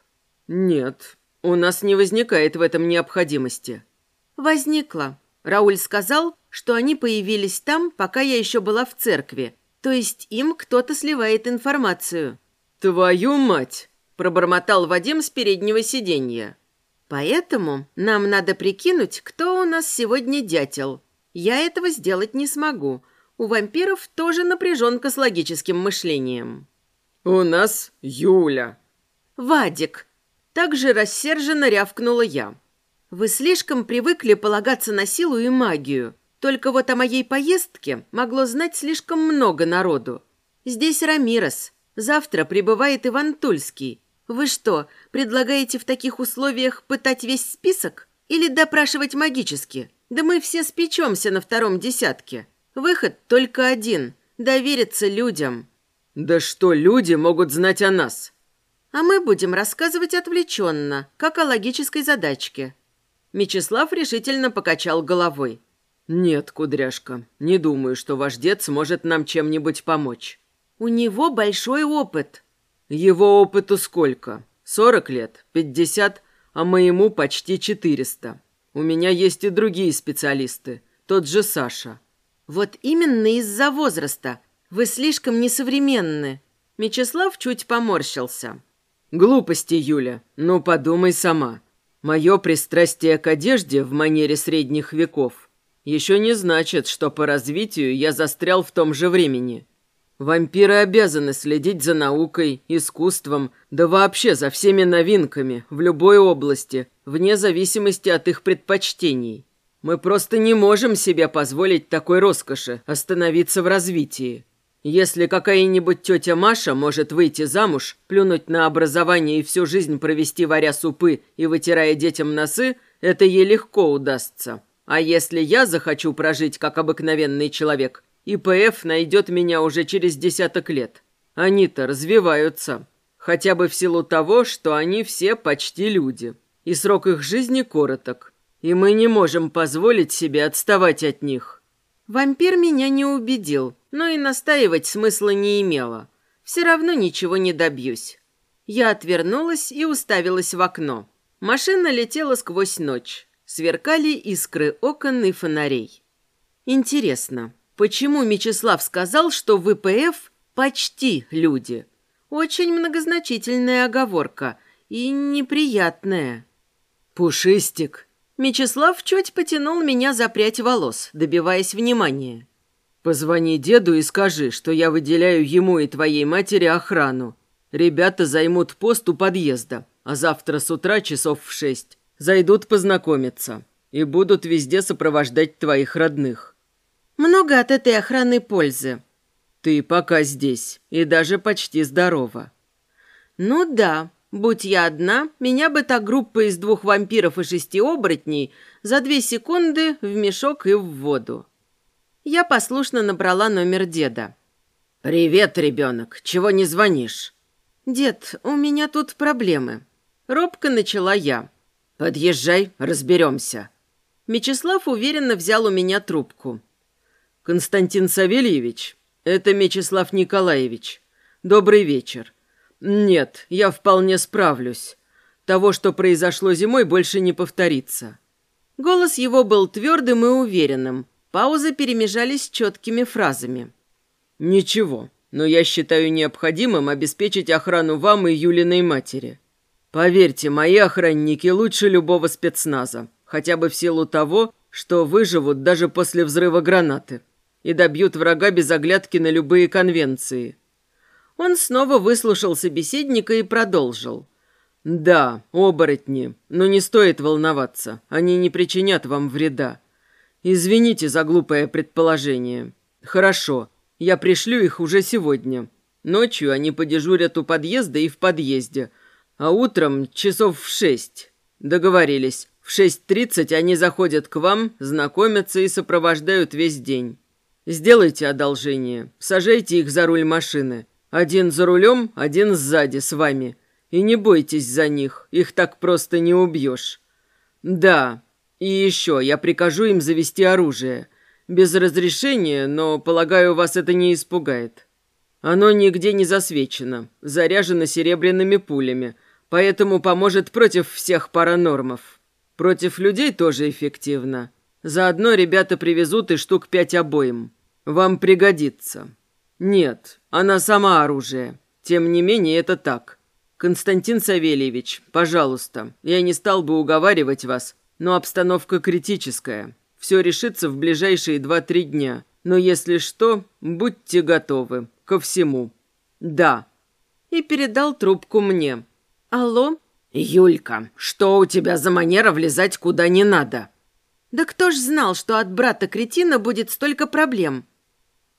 «Нет, у нас не возникает в этом необходимости». «Возникла. Рауль сказал, что они появились там, пока я еще была в церкви. То есть им кто-то сливает информацию». «Твою мать!» пробормотал Вадим с переднего сиденья. Поэтому нам надо прикинуть, кто у нас сегодня дятел. Я этого сделать не смогу. У вампиров тоже напряженка с логическим мышлением. У нас Юля. Вадик. Также рассерженно рявкнула я. Вы слишком привыкли полагаться на силу и магию. Только вот о моей поездке могло знать слишком много народу. Здесь Рамирос. Завтра прибывает Иван Тульский. Вы что, предлагаете в таких условиях пытать весь список? Или допрашивать магически? Да мы все спечемся на втором десятке. Выход только один – довериться людям. Да что люди могут знать о нас? А мы будем рассказывать отвлеченно, как о логической задачке. Мечислав решительно покачал головой. «Нет, кудряшка, не думаю, что ваш дед сможет нам чем-нибудь помочь». «У него большой опыт», его опыту сколько? Сорок лет? Пятьдесят? А моему почти четыреста. У меня есть и другие специалисты. Тот же Саша. Вот именно из-за возраста. Вы слишком несовременны. Мечислав чуть поморщился. Глупости, Юля. Ну, подумай сама. Мое пристрастие к одежде в манере средних веков еще не значит, что по развитию я застрял в том же времени. Вампиры обязаны следить за наукой, искусством, да вообще за всеми новинками в любой области, вне зависимости от их предпочтений. Мы просто не можем себе позволить такой роскоши остановиться в развитии. Если какая-нибудь тетя Маша может выйти замуж, плюнуть на образование и всю жизнь провести варя супы и вытирая детям носы, это ей легко удастся. А если я захочу прожить как обыкновенный человек, ИПФ найдет меня уже через десяток лет. Они-то развиваются. Хотя бы в силу того, что они все почти люди. И срок их жизни короток. И мы не можем позволить себе отставать от них. Вампир меня не убедил, но и настаивать смысла не имело. Все равно ничего не добьюсь. Я отвернулась и уставилась в окно. Машина летела сквозь ночь. Сверкали искры окон и фонарей. Интересно, почему Мечислав сказал, что ВПФ почти люди? Очень многозначительная оговорка и неприятная. «Пушистик!» Мечислав чуть потянул меня за прядь волос, добиваясь внимания. «Позвони деду и скажи, что я выделяю ему и твоей матери охрану. Ребята займут пост у подъезда, а завтра с утра часов в шесть Зайдут познакомиться и будут везде сопровождать твоих родных. Много от этой охраны пользы. Ты пока здесь и даже почти здорова. Ну да, будь я одна, меня бы та группа из двух вампиров и шести оборотней за две секунды в мешок и в воду. Я послушно набрала номер деда. «Привет, ребенок. Чего не звонишь?» «Дед, у меня тут проблемы». Робко начала я. «Подъезжай, разберемся». Мечислав уверенно взял у меня трубку. «Константин Савельевич, это Мечислав Николаевич. Добрый вечер. Нет, я вполне справлюсь. Того, что произошло зимой, больше не повторится». Голос его был твердым и уверенным. Паузы перемежались четкими фразами. «Ничего, но я считаю необходимым обеспечить охрану вам и Юлиной матери. Поверьте, мои охранники лучше любого спецназа, хотя бы в силу того, что выживут даже после взрыва гранаты и добьют врага без оглядки на любые конвенции. Он снова выслушал собеседника и продолжил. «Да, оборотни, но не стоит волноваться, они не причинят вам вреда. Извините за глупое предположение. Хорошо, я пришлю их уже сегодня. Ночью они подежурят у подъезда и в подъезде – а утром часов в шесть. Договорились. В шесть тридцать они заходят к вам, знакомятся и сопровождают весь день. Сделайте одолжение. Сажайте их за руль машины. Один за рулем, один сзади с вами. И не бойтесь за них, их так просто не убьешь. Да, и еще я прикажу им завести оружие. Без разрешения, но, полагаю, вас это не испугает. Оно нигде не засвечено, заряжено серебряными пулями – поэтому поможет против всех паранормов. Против людей тоже эффективно. Заодно ребята привезут и штук пять обоим. Вам пригодится. Нет, она сама оружие. Тем не менее, это так. Константин Савельевич, пожалуйста, я не стал бы уговаривать вас, но обстановка критическая. Все решится в ближайшие два-три дня. Но если что, будьте готовы ко всему. Да. И передал трубку мне. «Алло?» «Юлька, что у тебя за манера влезать куда не надо?» «Да кто ж знал, что от брата-кретина будет столько проблем?»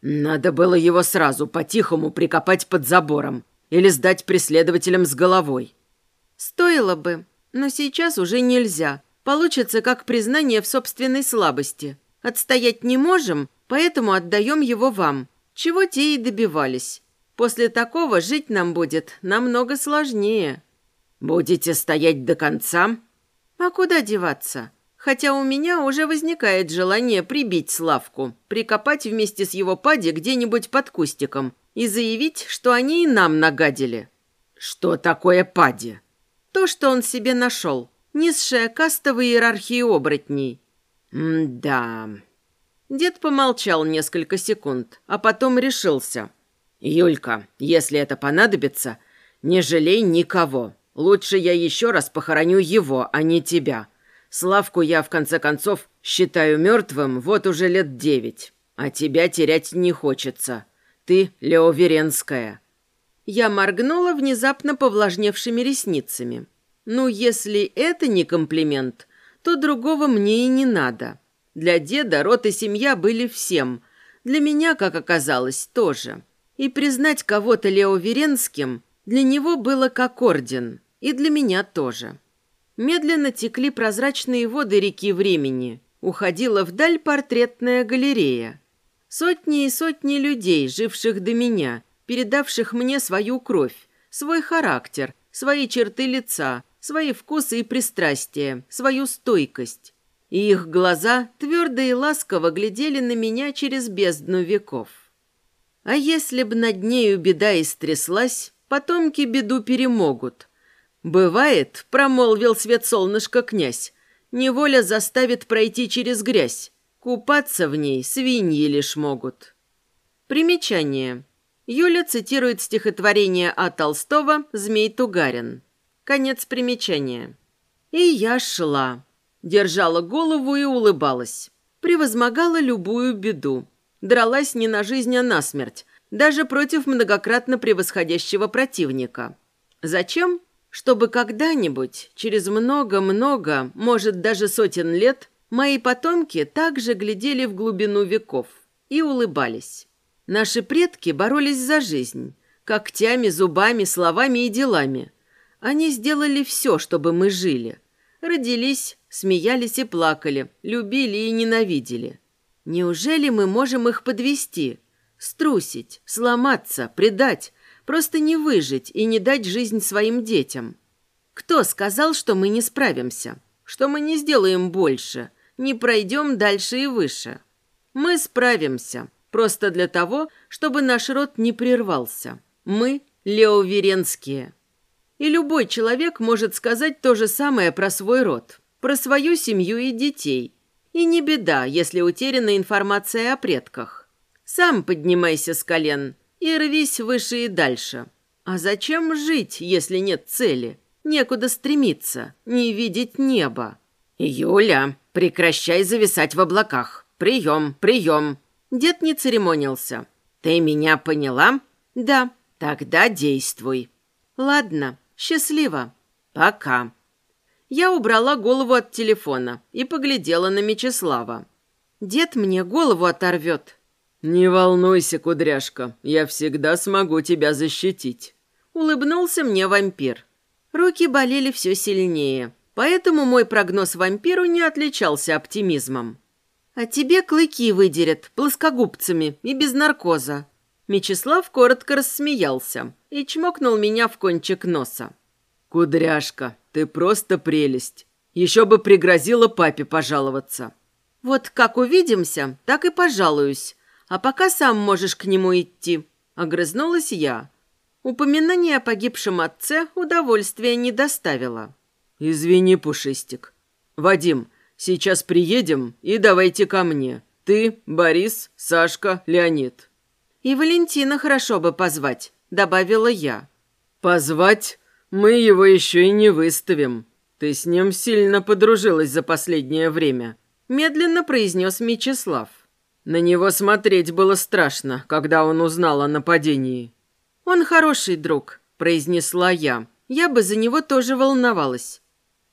«Надо было его сразу по-тихому прикопать под забором или сдать преследователям с головой». «Стоило бы, но сейчас уже нельзя. Получится как признание в собственной слабости. Отстоять не можем, поэтому отдаем его вам. Чего те и добивались. После такого жить нам будет намного сложнее». «Будете стоять до конца?» «А куда деваться? Хотя у меня уже возникает желание прибить Славку, прикопать вместе с его пади где-нибудь под кустиком и заявить, что они и нам нагадили». «Что такое пади?» «То, что он себе нашел. Низшая каста в иерархии оборотней». «Да...» Дед помолчал несколько секунд, а потом решился. «Юлька, если это понадобится, не жалей никого. Лучше я еще раз похороню его, а не тебя. Славку я, в конце концов, считаю мертвым вот уже лет девять. А тебя терять не хочется. Ты Леоверенская». Я моргнула внезапно повлажневшими ресницами. «Ну, если это не комплимент, то другого мне и не надо. Для деда род и семья были всем. Для меня, как оказалось, тоже. И признать кого-то Лео Веренским для него было как орден, и для меня тоже. Медленно текли прозрачные воды реки времени. Уходила вдаль портретная галерея. Сотни и сотни людей, живших до меня, передавших мне свою кровь, свой характер, свои черты лица, свои вкусы и пристрастия, свою стойкость. И их глаза твердо и ласково глядели на меня через бездну веков. А если б над нею беда истряслась, потомки беду перемогут. «Бывает», — промолвил свет солнышко князь, «неволя заставит пройти через грязь. Купаться в ней свиньи лишь могут». Примечание. Юля цитирует стихотворение А. Толстого «Змей Тугарин». Конец примечания. И я шла. Держала голову и улыбалась. Превозмогала любую беду. Дралась не на жизнь, а на смерть. Даже против многократно превосходящего противника. Зачем? Чтобы когда-нибудь, через много-много, может, даже сотен лет, мои потомки также глядели в глубину веков и улыбались. Наши предки боролись за жизнь, когтями, зубами, словами и делами. Они сделали все, чтобы мы жили. Родились, смеялись и плакали, любили и ненавидели. Неужели мы можем их подвести, струсить, сломаться, предать, просто не выжить и не дать жизнь своим детям? Кто сказал, что мы не справимся, что мы не сделаем больше, не пройдем дальше и выше? Мы справимся, просто для того, чтобы наш род не прервался. Мы – леоверенские. И любой человек может сказать то же самое про свой род – про свою семью и детей. И не беда, если утеряна информация о предках. Сам поднимайся с колен и рвись выше и дальше. А зачем жить, если нет цели? Некуда стремиться, не видеть неба. «Юля, прекращай зависать в облаках. Прием, прием!» Дед не церемонился. «Ты меня поняла?» «Да». «Тогда действуй». «Ладно, счастливо». «Пока». Я убрала голову от телефона и поглядела на Мечислава. «Дед мне голову оторвет». «Не волнуйся, кудряшка, я всегда смогу тебя защитить». Улыбнулся мне вампир. Руки болели все сильнее, поэтому мой прогноз вампиру не отличался оптимизмом. «А тебе клыки выдерет плоскогубцами и без наркоза». Мечислав коротко рассмеялся и чмокнул меня в кончик носа. «Кудряшка, ты просто прелесть. Еще бы пригрозила папе пожаловаться». «Вот как увидимся, так и пожалуюсь. А пока сам можешь к нему идти», — огрызнулась я. Упоминание о погибшем отце удовольствия не доставило. «Извини, Пушистик. Вадим, сейчас приедем и давайте ко мне. Ты, Борис, Сашка, Леонид». «И Валентина хорошо бы позвать», — добавила я. «Позвать? Мы его еще и не выставим. Ты с ним сильно подружилась за последнее время», — медленно произнес Мечислав. На него смотреть было страшно, когда он узнал о нападении. «Он хороший друг», — произнесла я. Я бы за него тоже волновалась.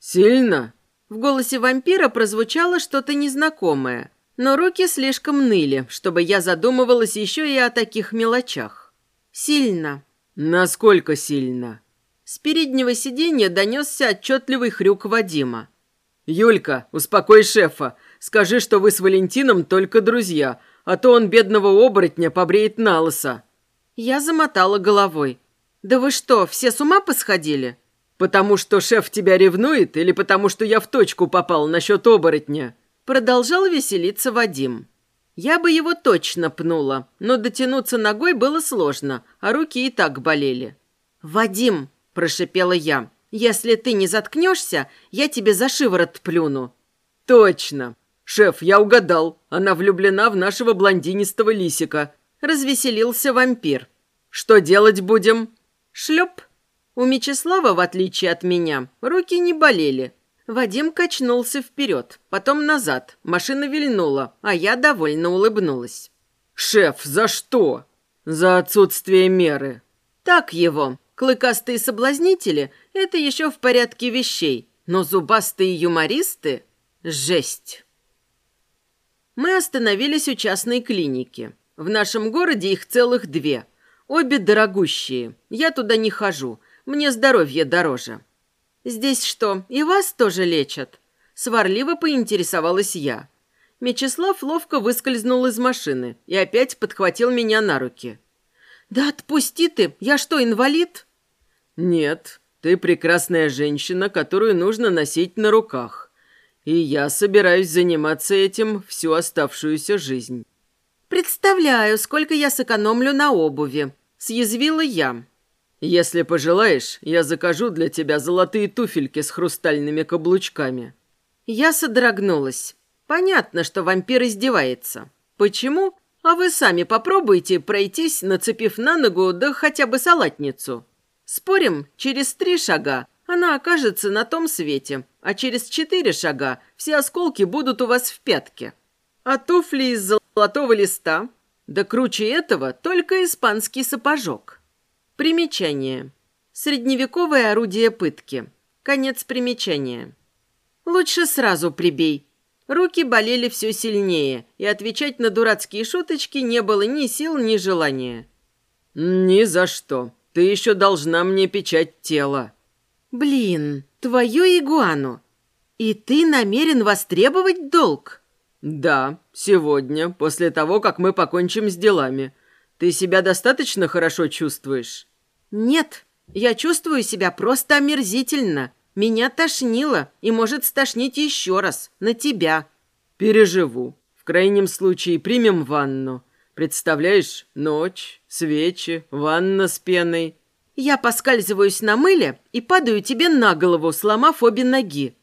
«Сильно?» В голосе вампира прозвучало что-то незнакомое, но руки слишком ныли, чтобы я задумывалась еще и о таких мелочах. «Сильно». «Насколько сильно?» С переднего сиденья донесся отчетливый хрюк Вадима. «Юлька, успокой шефа. Скажи, что вы с Валентином только друзья, а то он бедного оборотня побреет на лысо». Я замотала головой. «Да вы что, все с ума посходили?» «Потому что шеф тебя ревнует или потому что я в точку попал насчет оборотня?» Продолжал веселиться Вадим. Я бы его точно пнула, но дотянуться ногой было сложно, а руки и так болели. «Вадим, – прошипела я. «Если ты не заткнешься, я тебе за шиворот плюну». «Точно! Шеф, я угадал. Она влюблена в нашего блондинистого лисика». Развеселился вампир. «Что делать будем?» «Шлеп». У Мечислава, в отличие от меня, руки не болели. Вадим качнулся вперед, потом назад. Машина вильнула, а я довольно улыбнулась. «Шеф, за что?» «За отсутствие меры». «Так его. Клыкастые соблазнители – это еще в порядке вещей, но зубастые юмористы – жесть. Мы остановились у частной клиники. В нашем городе их целых две. Обе дорогущие. Я туда не хожу. Мне здоровье дороже. Здесь что, и вас тоже лечат? Сварливо поинтересовалась я. Мечислав ловко выскользнул из машины и опять подхватил меня на руки. «Да отпусти ты! Я что, инвалид?» «Нет, ты прекрасная женщина, которую нужно носить на руках. И я собираюсь заниматься этим всю оставшуюся жизнь». «Представляю, сколько я сэкономлю на обуви», — съязвила я. «Если пожелаешь, я закажу для тебя золотые туфельки с хрустальными каблучками». Я содрогнулась. Понятно, что вампир издевается. Почему? А вы сами попробуйте пройтись, нацепив на ногу да хотя бы салатницу. Спорим, через три шага она окажется на том свете, а через четыре шага все осколки будут у вас в пятке. А туфли из золотого листа? Да круче этого только испанский сапожок. Примечание. Средневековое орудие пытки. Конец примечания. Лучше сразу прибей. Руки болели все сильнее, и отвечать на дурацкие шуточки не было ни сил, ни желания. «Ни за что. Ты еще должна мне печать тела». «Блин, твою игуану. И ты намерен востребовать долг?» «Да, сегодня, после того, как мы покончим с делами. Ты себя достаточно хорошо чувствуешь?» «Нет, я чувствую себя просто омерзительно. Меня тошнило и может стошнить еще раз, на тебя». «Переживу. В крайнем случае примем ванну. Представляешь, ночь, свечи, ванна с пеной». «Я поскальзываюсь на мыле и падаю тебе на голову, сломав обе ноги».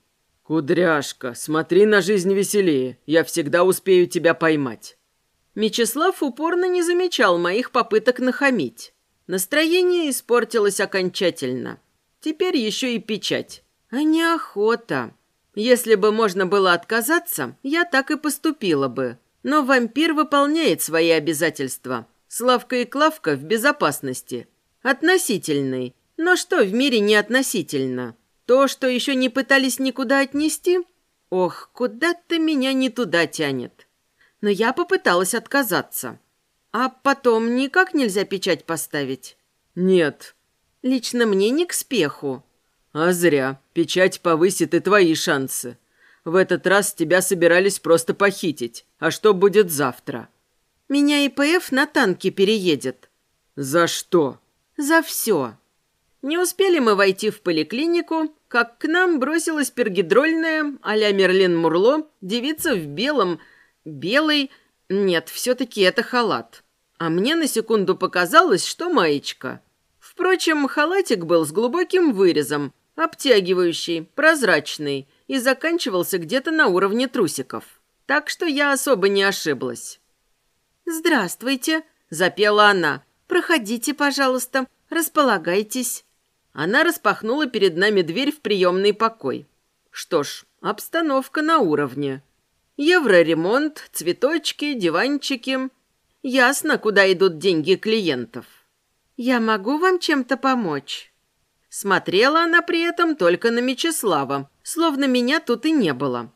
«Кудряшка, смотри на жизнь веселее. Я всегда успею тебя поймать». Мечислав упорно не замечал моих попыток нахамить. Настроение испортилось окончательно. Теперь еще и печать. А неохота. Если бы можно было отказаться, я так и поступила бы. Но вампир выполняет свои обязательства. Славка и Клавка в безопасности. Относительный. Но что в мире не относительно? То, что еще не пытались никуда отнести? Ох, куда-то меня не туда тянет. Но я попыталась отказаться. А потом никак нельзя печать поставить? Нет, Лично мне не к спеху. А зря. Печать повысит и твои шансы. В этот раз тебя собирались просто похитить. А что будет завтра? Меня ИПФ на танке переедет. За что? За все. Не успели мы войти в поликлинику, как к нам бросилась пергидрольная а-ля Мерлин Мурло, девица в белом... Белый... Нет, все-таки это халат. А мне на секунду показалось, что маечка. Впрочем, халатик был с глубоким вырезом, обтягивающий, прозрачный и заканчивался где-то на уровне трусиков. Так что я особо не ошиблась. «Здравствуйте», – запела она. «Проходите, пожалуйста, располагайтесь». Она распахнула перед нами дверь в приемный покой. Что ж, обстановка на уровне. Евроремонт, цветочки, диванчики. Ясно, куда идут деньги клиентов. «Я могу вам чем-то помочь?» Смотрела она при этом только на Мечислава, словно меня тут и не было.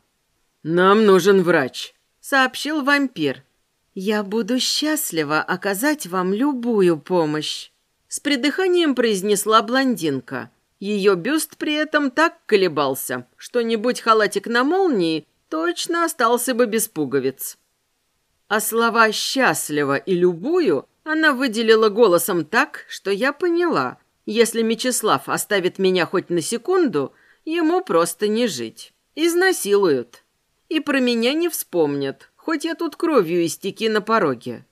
«Нам нужен врач», — сообщил вампир. «Я буду счастлива оказать вам любую помощь», — с придыханием произнесла блондинка. Ее бюст при этом так колебался, что не будь халатик на молнии, точно остался бы без пуговиц. А слова «счастлива» и «любую» Она выделила голосом так, что я поняла. Если Мечислав оставит меня хоть на секунду, ему просто не жить. Изнасилуют. И про меня не вспомнят, хоть я тут кровью истеки на пороге.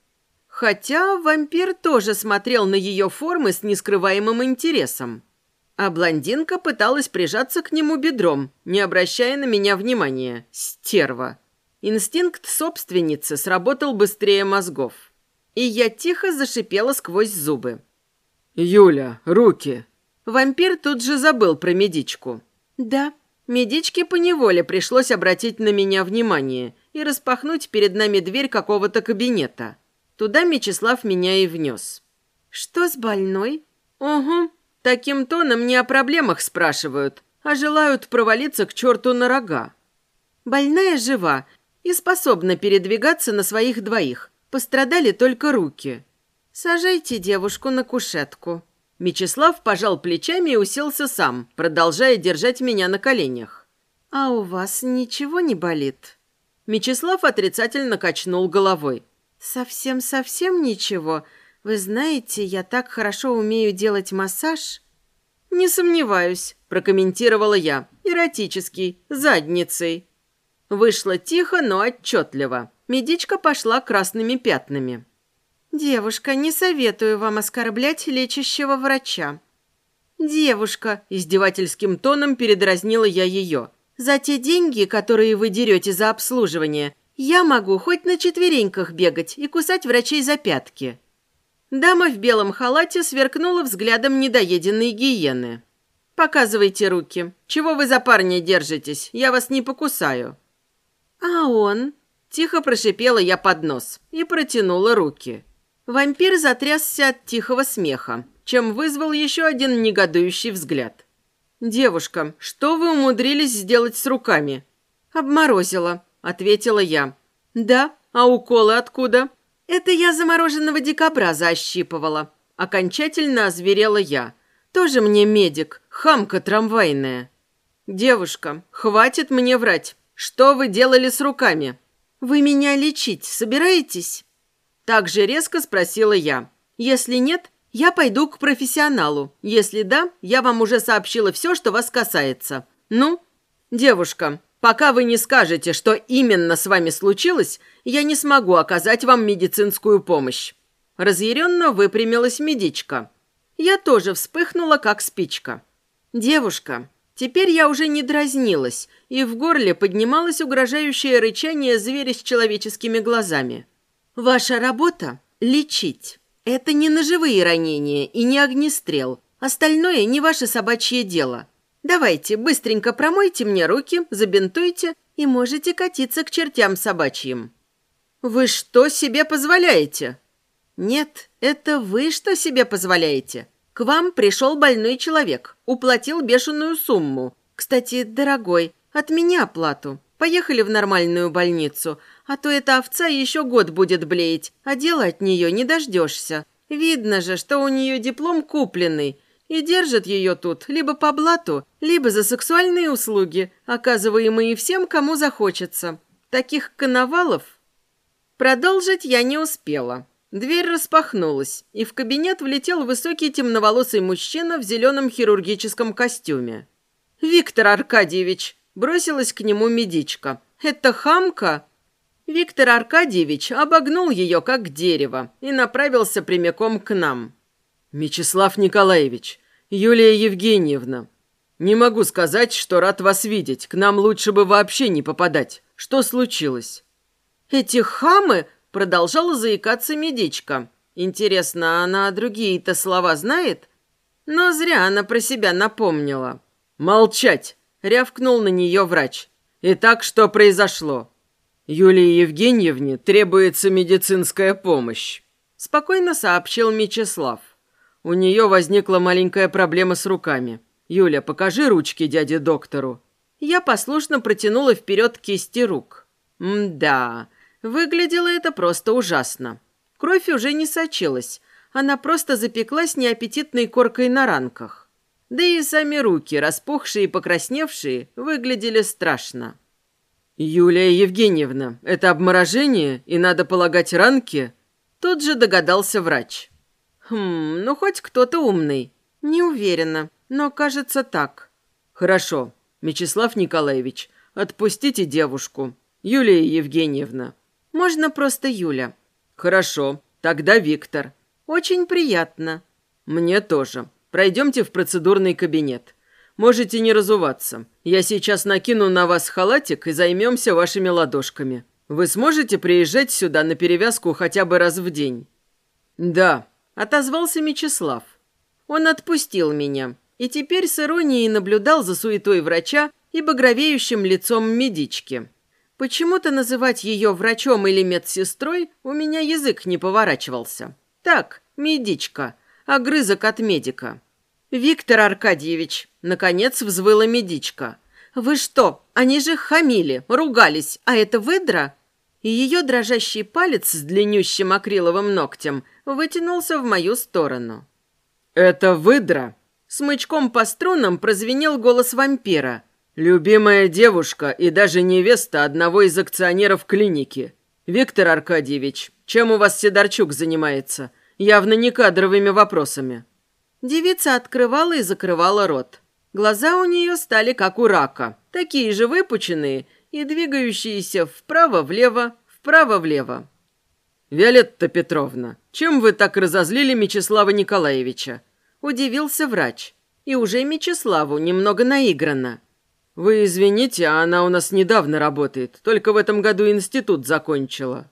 Хотя вампир тоже смотрел на ее формы с нескрываемым интересом. А блондинка пыталась прижаться к нему бедром, не обращая на меня внимания. Стерва. Инстинкт собственницы сработал быстрее мозгов и я тихо зашипела сквозь зубы. «Юля, руки!» Вампир тут же забыл про медичку. «Да, медичке поневоле пришлось обратить на меня внимание и распахнуть перед нами дверь какого-то кабинета. Туда Мечислав меня и внес. «Что с больной?» «Угу. Таким тоном не о проблемах спрашивают, а желают провалиться к черту на рога. Больная жива и способна передвигаться на своих двоих, Пострадали только руки. Сажайте девушку на кушетку». Мечислав пожал плечами и уселся сам, продолжая держать меня на коленях. «А у вас ничего не болит?» Мечислав отрицательно качнул головой. «Совсем-совсем ничего. Вы знаете, я так хорошо умею делать массаж». «Не сомневаюсь», – прокомментировала я. «Эротический, задницей». Вышло тихо, но отчетливо. Медичка пошла красными пятнами. «Девушка, не советую вам оскорблять лечащего врача». «Девушка», – издевательским тоном передразнила я ее. «За те деньги, которые вы дерете за обслуживание, я могу хоть на четвереньках бегать и кусать врачей за пятки». Дама в белом халате сверкнула взглядом недоеденной гиены. «Показывайте руки. Чего вы за парня держитесь? Я вас не покусаю». «А он?» Тихо прошипела я под нос и протянула руки. Вампир затрясся от тихого смеха, чем вызвал еще один негодующий взгляд. «Девушка, что вы умудрились сделать с руками?» «Обморозила», — ответила я. «Да? А уколы откуда?» «Это я замороженного дикобраза ощипывала». Окончательно озверела я. «Тоже мне медик, хамка трамвайная». «Девушка, хватит мне врать. Что вы делали с руками?» «Вы меня лечить собираетесь?» Так же резко спросила я. «Если нет, я пойду к профессионалу. Если да, я вам уже сообщила все, что вас касается. Ну, девушка, пока вы не скажете, что именно с вами случилось, я не смогу оказать вам медицинскую помощь». Разъяренно выпрямилась медичка. Я тоже вспыхнула, как спичка. «Девушка, теперь я уже не дразнилась, и в горле поднималось угрожающее рычание зверя с человеческими глазами. «Ваша работа – лечить. Это не ножевые ранения и не огнестрел. Остальное не ваше собачье дело. Давайте, быстренько промойте мне руки, забинтуйте и можете катиться к чертям собачьим». «Вы что себе позволяете?» «Нет, это вы что себе позволяете. К вам пришел больной человек, уплатил бешеную сумму. Кстати, дорогой, отмени оплату. Поехали в нормальную больницу, а то эта овца еще год будет блеять, а дела от нее не дождешься. Видно же, что у нее диплом купленный, и держат ее тут либо по блату, либо за сексуальные услуги, оказываемые всем, кому захочется. Таких коновалов Продолжить я не успела. Дверь распахнулась, и в кабинет влетел высокий темноволосый мужчина в зеленом хирургическом костюме. «Виктор Аркадьевич!» – бросилась к нему медичка. «Это хамка?» Виктор Аркадьевич обогнул ее как дерево и направился прямиком к нам. «Мечислав Николаевич, Юлия Евгеньевна, не могу сказать, что рад вас видеть. К нам лучше бы вообще не попадать. Что случилось?» «Эти хамы!» – продолжала заикаться медичка. «Интересно, она другие-то слова знает?» Но зря она про себя напомнила. «Молчать!» – рявкнул на нее врач. «Итак, что произошло?» «Юлии Евгеньевне требуется медицинская помощь», – спокойно сообщил Мечислав. «У нее возникла маленькая проблема с руками. Юля, покажи ручки дяде доктору». Я послушно протянула вперед кисти рук. «М-да, Выглядело это просто ужасно. Кровь уже не сочилась, она просто запеклась неаппетитной коркой на ранках. Да и сами руки, распухшие и покрасневшие, выглядели страшно. «Юлия Евгеньевна, это обморожение, и надо полагать ранки?» Тут же догадался врач. «Хм, ну хоть кто-то умный. Не уверена, но кажется так». «Хорошо. Мечислав Николаевич, отпустите девушку. Юлия Евгеньевна, можно просто Юля». «Хорошо. Тогда Виктор». «Очень приятно». «Мне тоже. Пройдемте в процедурный кабинет. Можете не разуваться. Я сейчас накину на вас халатик и займемся вашими ладошками. Вы сможете приезжать сюда на перевязку хотя бы раз в день?» «Да», — отозвался Мечислав. Он отпустил меня и теперь с иронией наблюдал за суетой врача и багровеющим лицом медички. Почему-то называть ее врачом или медсестрой у меня язык не поворачивался. Так, медичка, огрызок от медика. «Виктор Аркадьевич», — наконец взвыла медичка. «Вы что, они же хамили, ругались, а это выдра?» И ее дрожащий палец с длиннющим акриловым ногтем вытянулся в мою сторону. «Это выдра!» Смычком по струнам прозвенел голос вампира. «Любимая девушка и даже невеста одного из акционеров клиники. Виктор Аркадьевич, чем у вас Сидорчук занимается? Явно не кадровыми вопросами». Девица открывала и закрывала рот. Глаза у нее стали как у рака, такие же выпученные и двигающиеся вправо-влево, вправо-влево. «Виолетта Петровна, чем вы так разозлили Мечислава Николаевича?» Удивился врач. И уже Мечиславу немного наигранно. «Вы извините, а она у нас недавно работает, только в этом году институт закончила».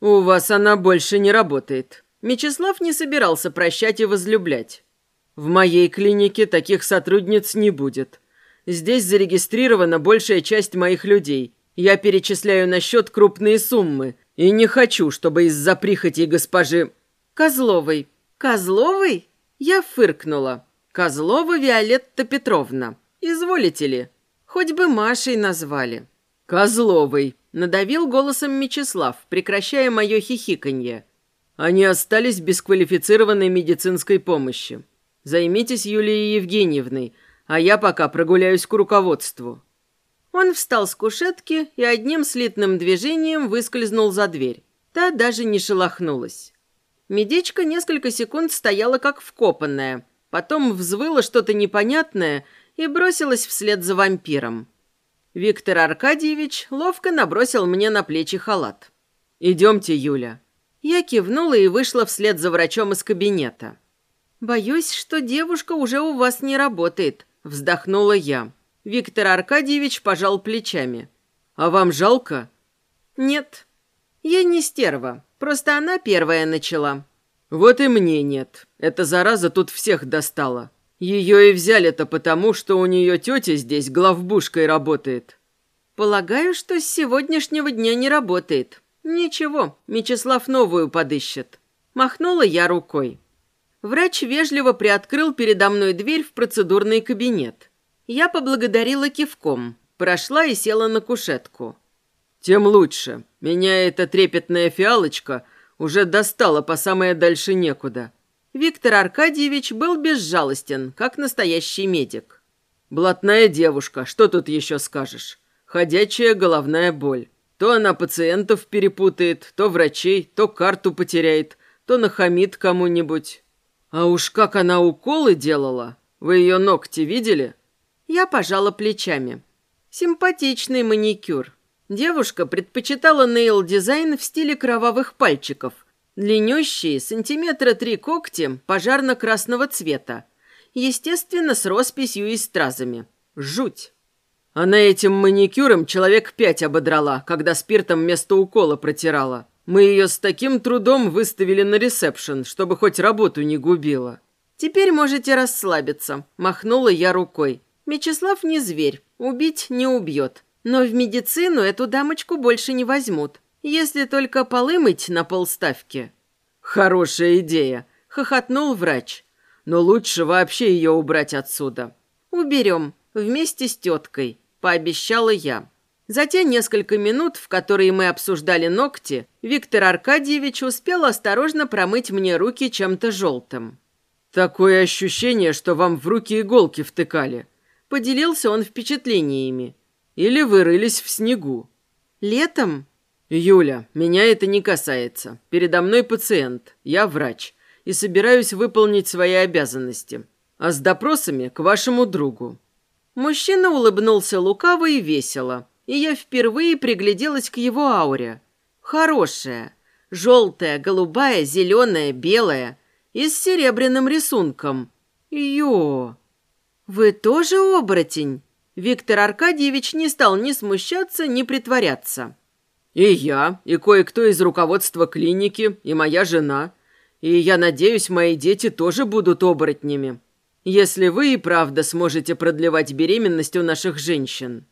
«У вас она больше не работает». Мечислав не собирался прощать и возлюблять. «В моей клинике таких сотрудниц не будет. Здесь зарегистрирована большая часть моих людей. Я перечисляю на счет крупные суммы. И не хочу, чтобы из-за прихоти госпожи...» «Козловой». «Козловой?» Я фыркнула. «Козлова Виолетта Петровна. Изволите ли? Хоть бы Машей назвали». «Козловой», — надавил голосом Мечислав, прекращая мое хихиканье. «Они остались без квалифицированной медицинской помощи. Займитесь Юлией Евгеньевной, а я пока прогуляюсь к руководству». Он встал с кушетки и одним слитным движением выскользнул за дверь. Та даже не шелохнулась. Медичка несколько секунд стояла как вкопанная, потом взвыла что-то непонятное и бросилась вслед за вампиром. Виктор Аркадьевич ловко набросил мне на плечи халат. «Идемте, Юля». Я кивнула и вышла вслед за врачом из кабинета. «Боюсь, что девушка уже у вас не работает», — вздохнула я. Виктор Аркадьевич пожал плечами. «А вам жалко?» «Нет. Я не стерва. Просто она первая начала». «Вот и мне нет. Эта зараза тут всех достала. Ее и взяли-то потому, что у нее тетя здесь главбушкой работает». «Полагаю, что с сегодняшнего дня не работает. Ничего, Мечислав новую подыщет». Махнула я рукой. Врач вежливо приоткрыл передо мной дверь в процедурный кабинет. Я поблагодарила кивком, прошла и села на кушетку. «Тем лучше. Меня эта трепетная фиалочка уже достала по самое дальше некуда». Виктор Аркадьевич был безжалостен, как настоящий медик. «Блатная девушка, что тут еще скажешь? Ходячая головная боль. То она пациентов перепутает, то врачей, то карту потеряет, то нахамит кому-нибудь. А уж как она уколы делала! Вы ее ногти видели?» Я пожала плечами. Симпатичный маникюр. Девушка предпочитала нейл-дизайн в стиле кровавых пальчиков. Длиннющие, сантиметра три когти пожарно-красного цвета. Естественно, с росписью и стразами. Жуть. Она этим маникюром человек пять ободрала, когда спиртом вместо укола протирала. Мы ее с таким трудом выставили на ресепшн, чтобы хоть работу не губила. «Теперь можете расслабиться», – махнула я рукой. «Мечислав не зверь, убить не убьет. Но в медицину эту дамочку больше не возьмут, если только полы мыть на полставки». «Хорошая идея», — хохотнул врач. «Но лучше вообще ее убрать отсюда». «Уберем, вместе с теткой», — пообещала я. За те несколько минут, в которые мы обсуждали ногти, Виктор Аркадьевич успел осторожно промыть мне руки чем-то желтым. «Такое ощущение, что вам в руки иголки втыкали», — поделился он впечатлениями. Или вырылись в снегу. Летом? Юля, меня это не касается. Передо мной пациент, я врач, и собираюсь выполнить свои обязанности. А с допросами к вашему другу. Мужчина улыбнулся лукаво и весело, и я впервые пригляделась к его ауре. Хорошая, желтая, голубая, зеленая, белая и с серебряным рисунком. Ё! Вы тоже оборотень? Виктор Аркадьевич не стал ни смущаться, ни притворяться. «И я, и кое-кто из руководства клиники, и моя жена. И я надеюсь, мои дети тоже будут оборотнями. Если вы и правда сможете продлевать беременность у наших женщин».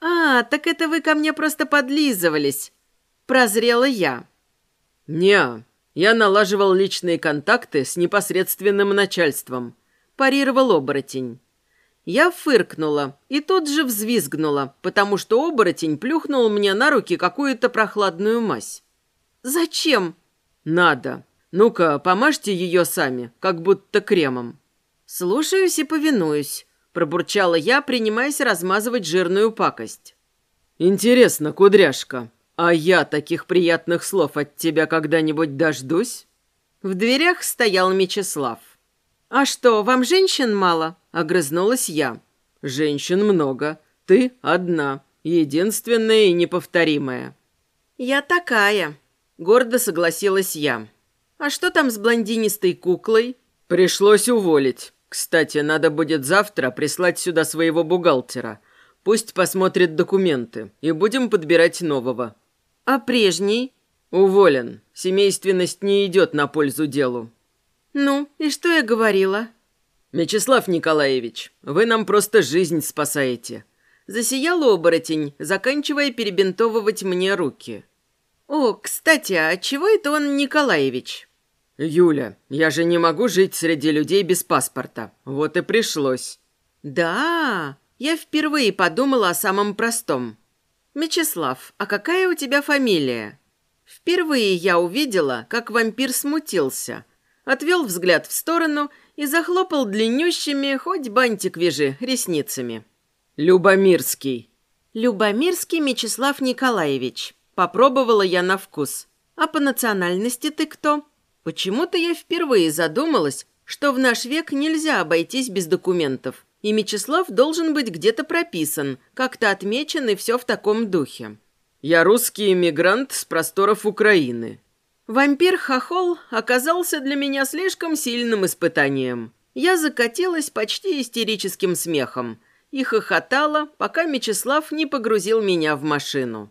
«А, так это вы ко мне просто подлизывались», – прозрела я. «Не, я налаживал личные контакты с непосредственным начальством», – парировал оборотень. Я фыркнула и тут же взвизгнула, потому что оборотень плюхнул мне на руки какую-то прохладную мазь. «Зачем?» «Надо. Ну-ка, помажьте ее сами, как будто кремом». «Слушаюсь и повинуюсь», – пробурчала я, принимаясь размазывать жирную пакость. «Интересно, кудряшка, а я таких приятных слов от тебя когда-нибудь дождусь?» В дверях стоял Мечислав. «А что, вам женщин мало?» – огрызнулась я. «Женщин много. Ты одна. Единственная и неповторимая». «Я такая», – гордо согласилась я. «А что там с блондинистой куклой?» «Пришлось уволить. Кстати, надо будет завтра прислать сюда своего бухгалтера. Пусть посмотрит документы, и будем подбирать нового». «А прежний?» «Уволен. Семейственность не идет на пользу делу». «Ну, и что я говорила?» «Мячеслав Николаевич, вы нам просто жизнь спасаете». Засиял оборотень, заканчивая перебинтовывать мне руки. «О, кстати, а чего это он Николаевич?» «Юля, я же не могу жить среди людей без паспорта. Вот и пришлось». «Да, я впервые подумала о самом простом. Мечислав, а какая у тебя фамилия?» Впервые я увидела, как вампир смутился. Отвел взгляд в сторону и захлопал длиннющими, хоть бантик вяжи, ресницами. «Любомирский». «Любомирский Мечислав Николаевич». Попробовала я на вкус. «А по национальности ты кто?» Почему-то я впервые задумалась, что в наш век нельзя обойтись без документов, и Мечислав должен быть где-то прописан, как-то отмечен и все в таком духе. «Я русский иммигрант с просторов Украины». Вампир-хохол оказался для меня слишком сильным испытанием. Я закатилась почти истерическим смехом и хохотала, пока Мечислав не погрузил меня в машину.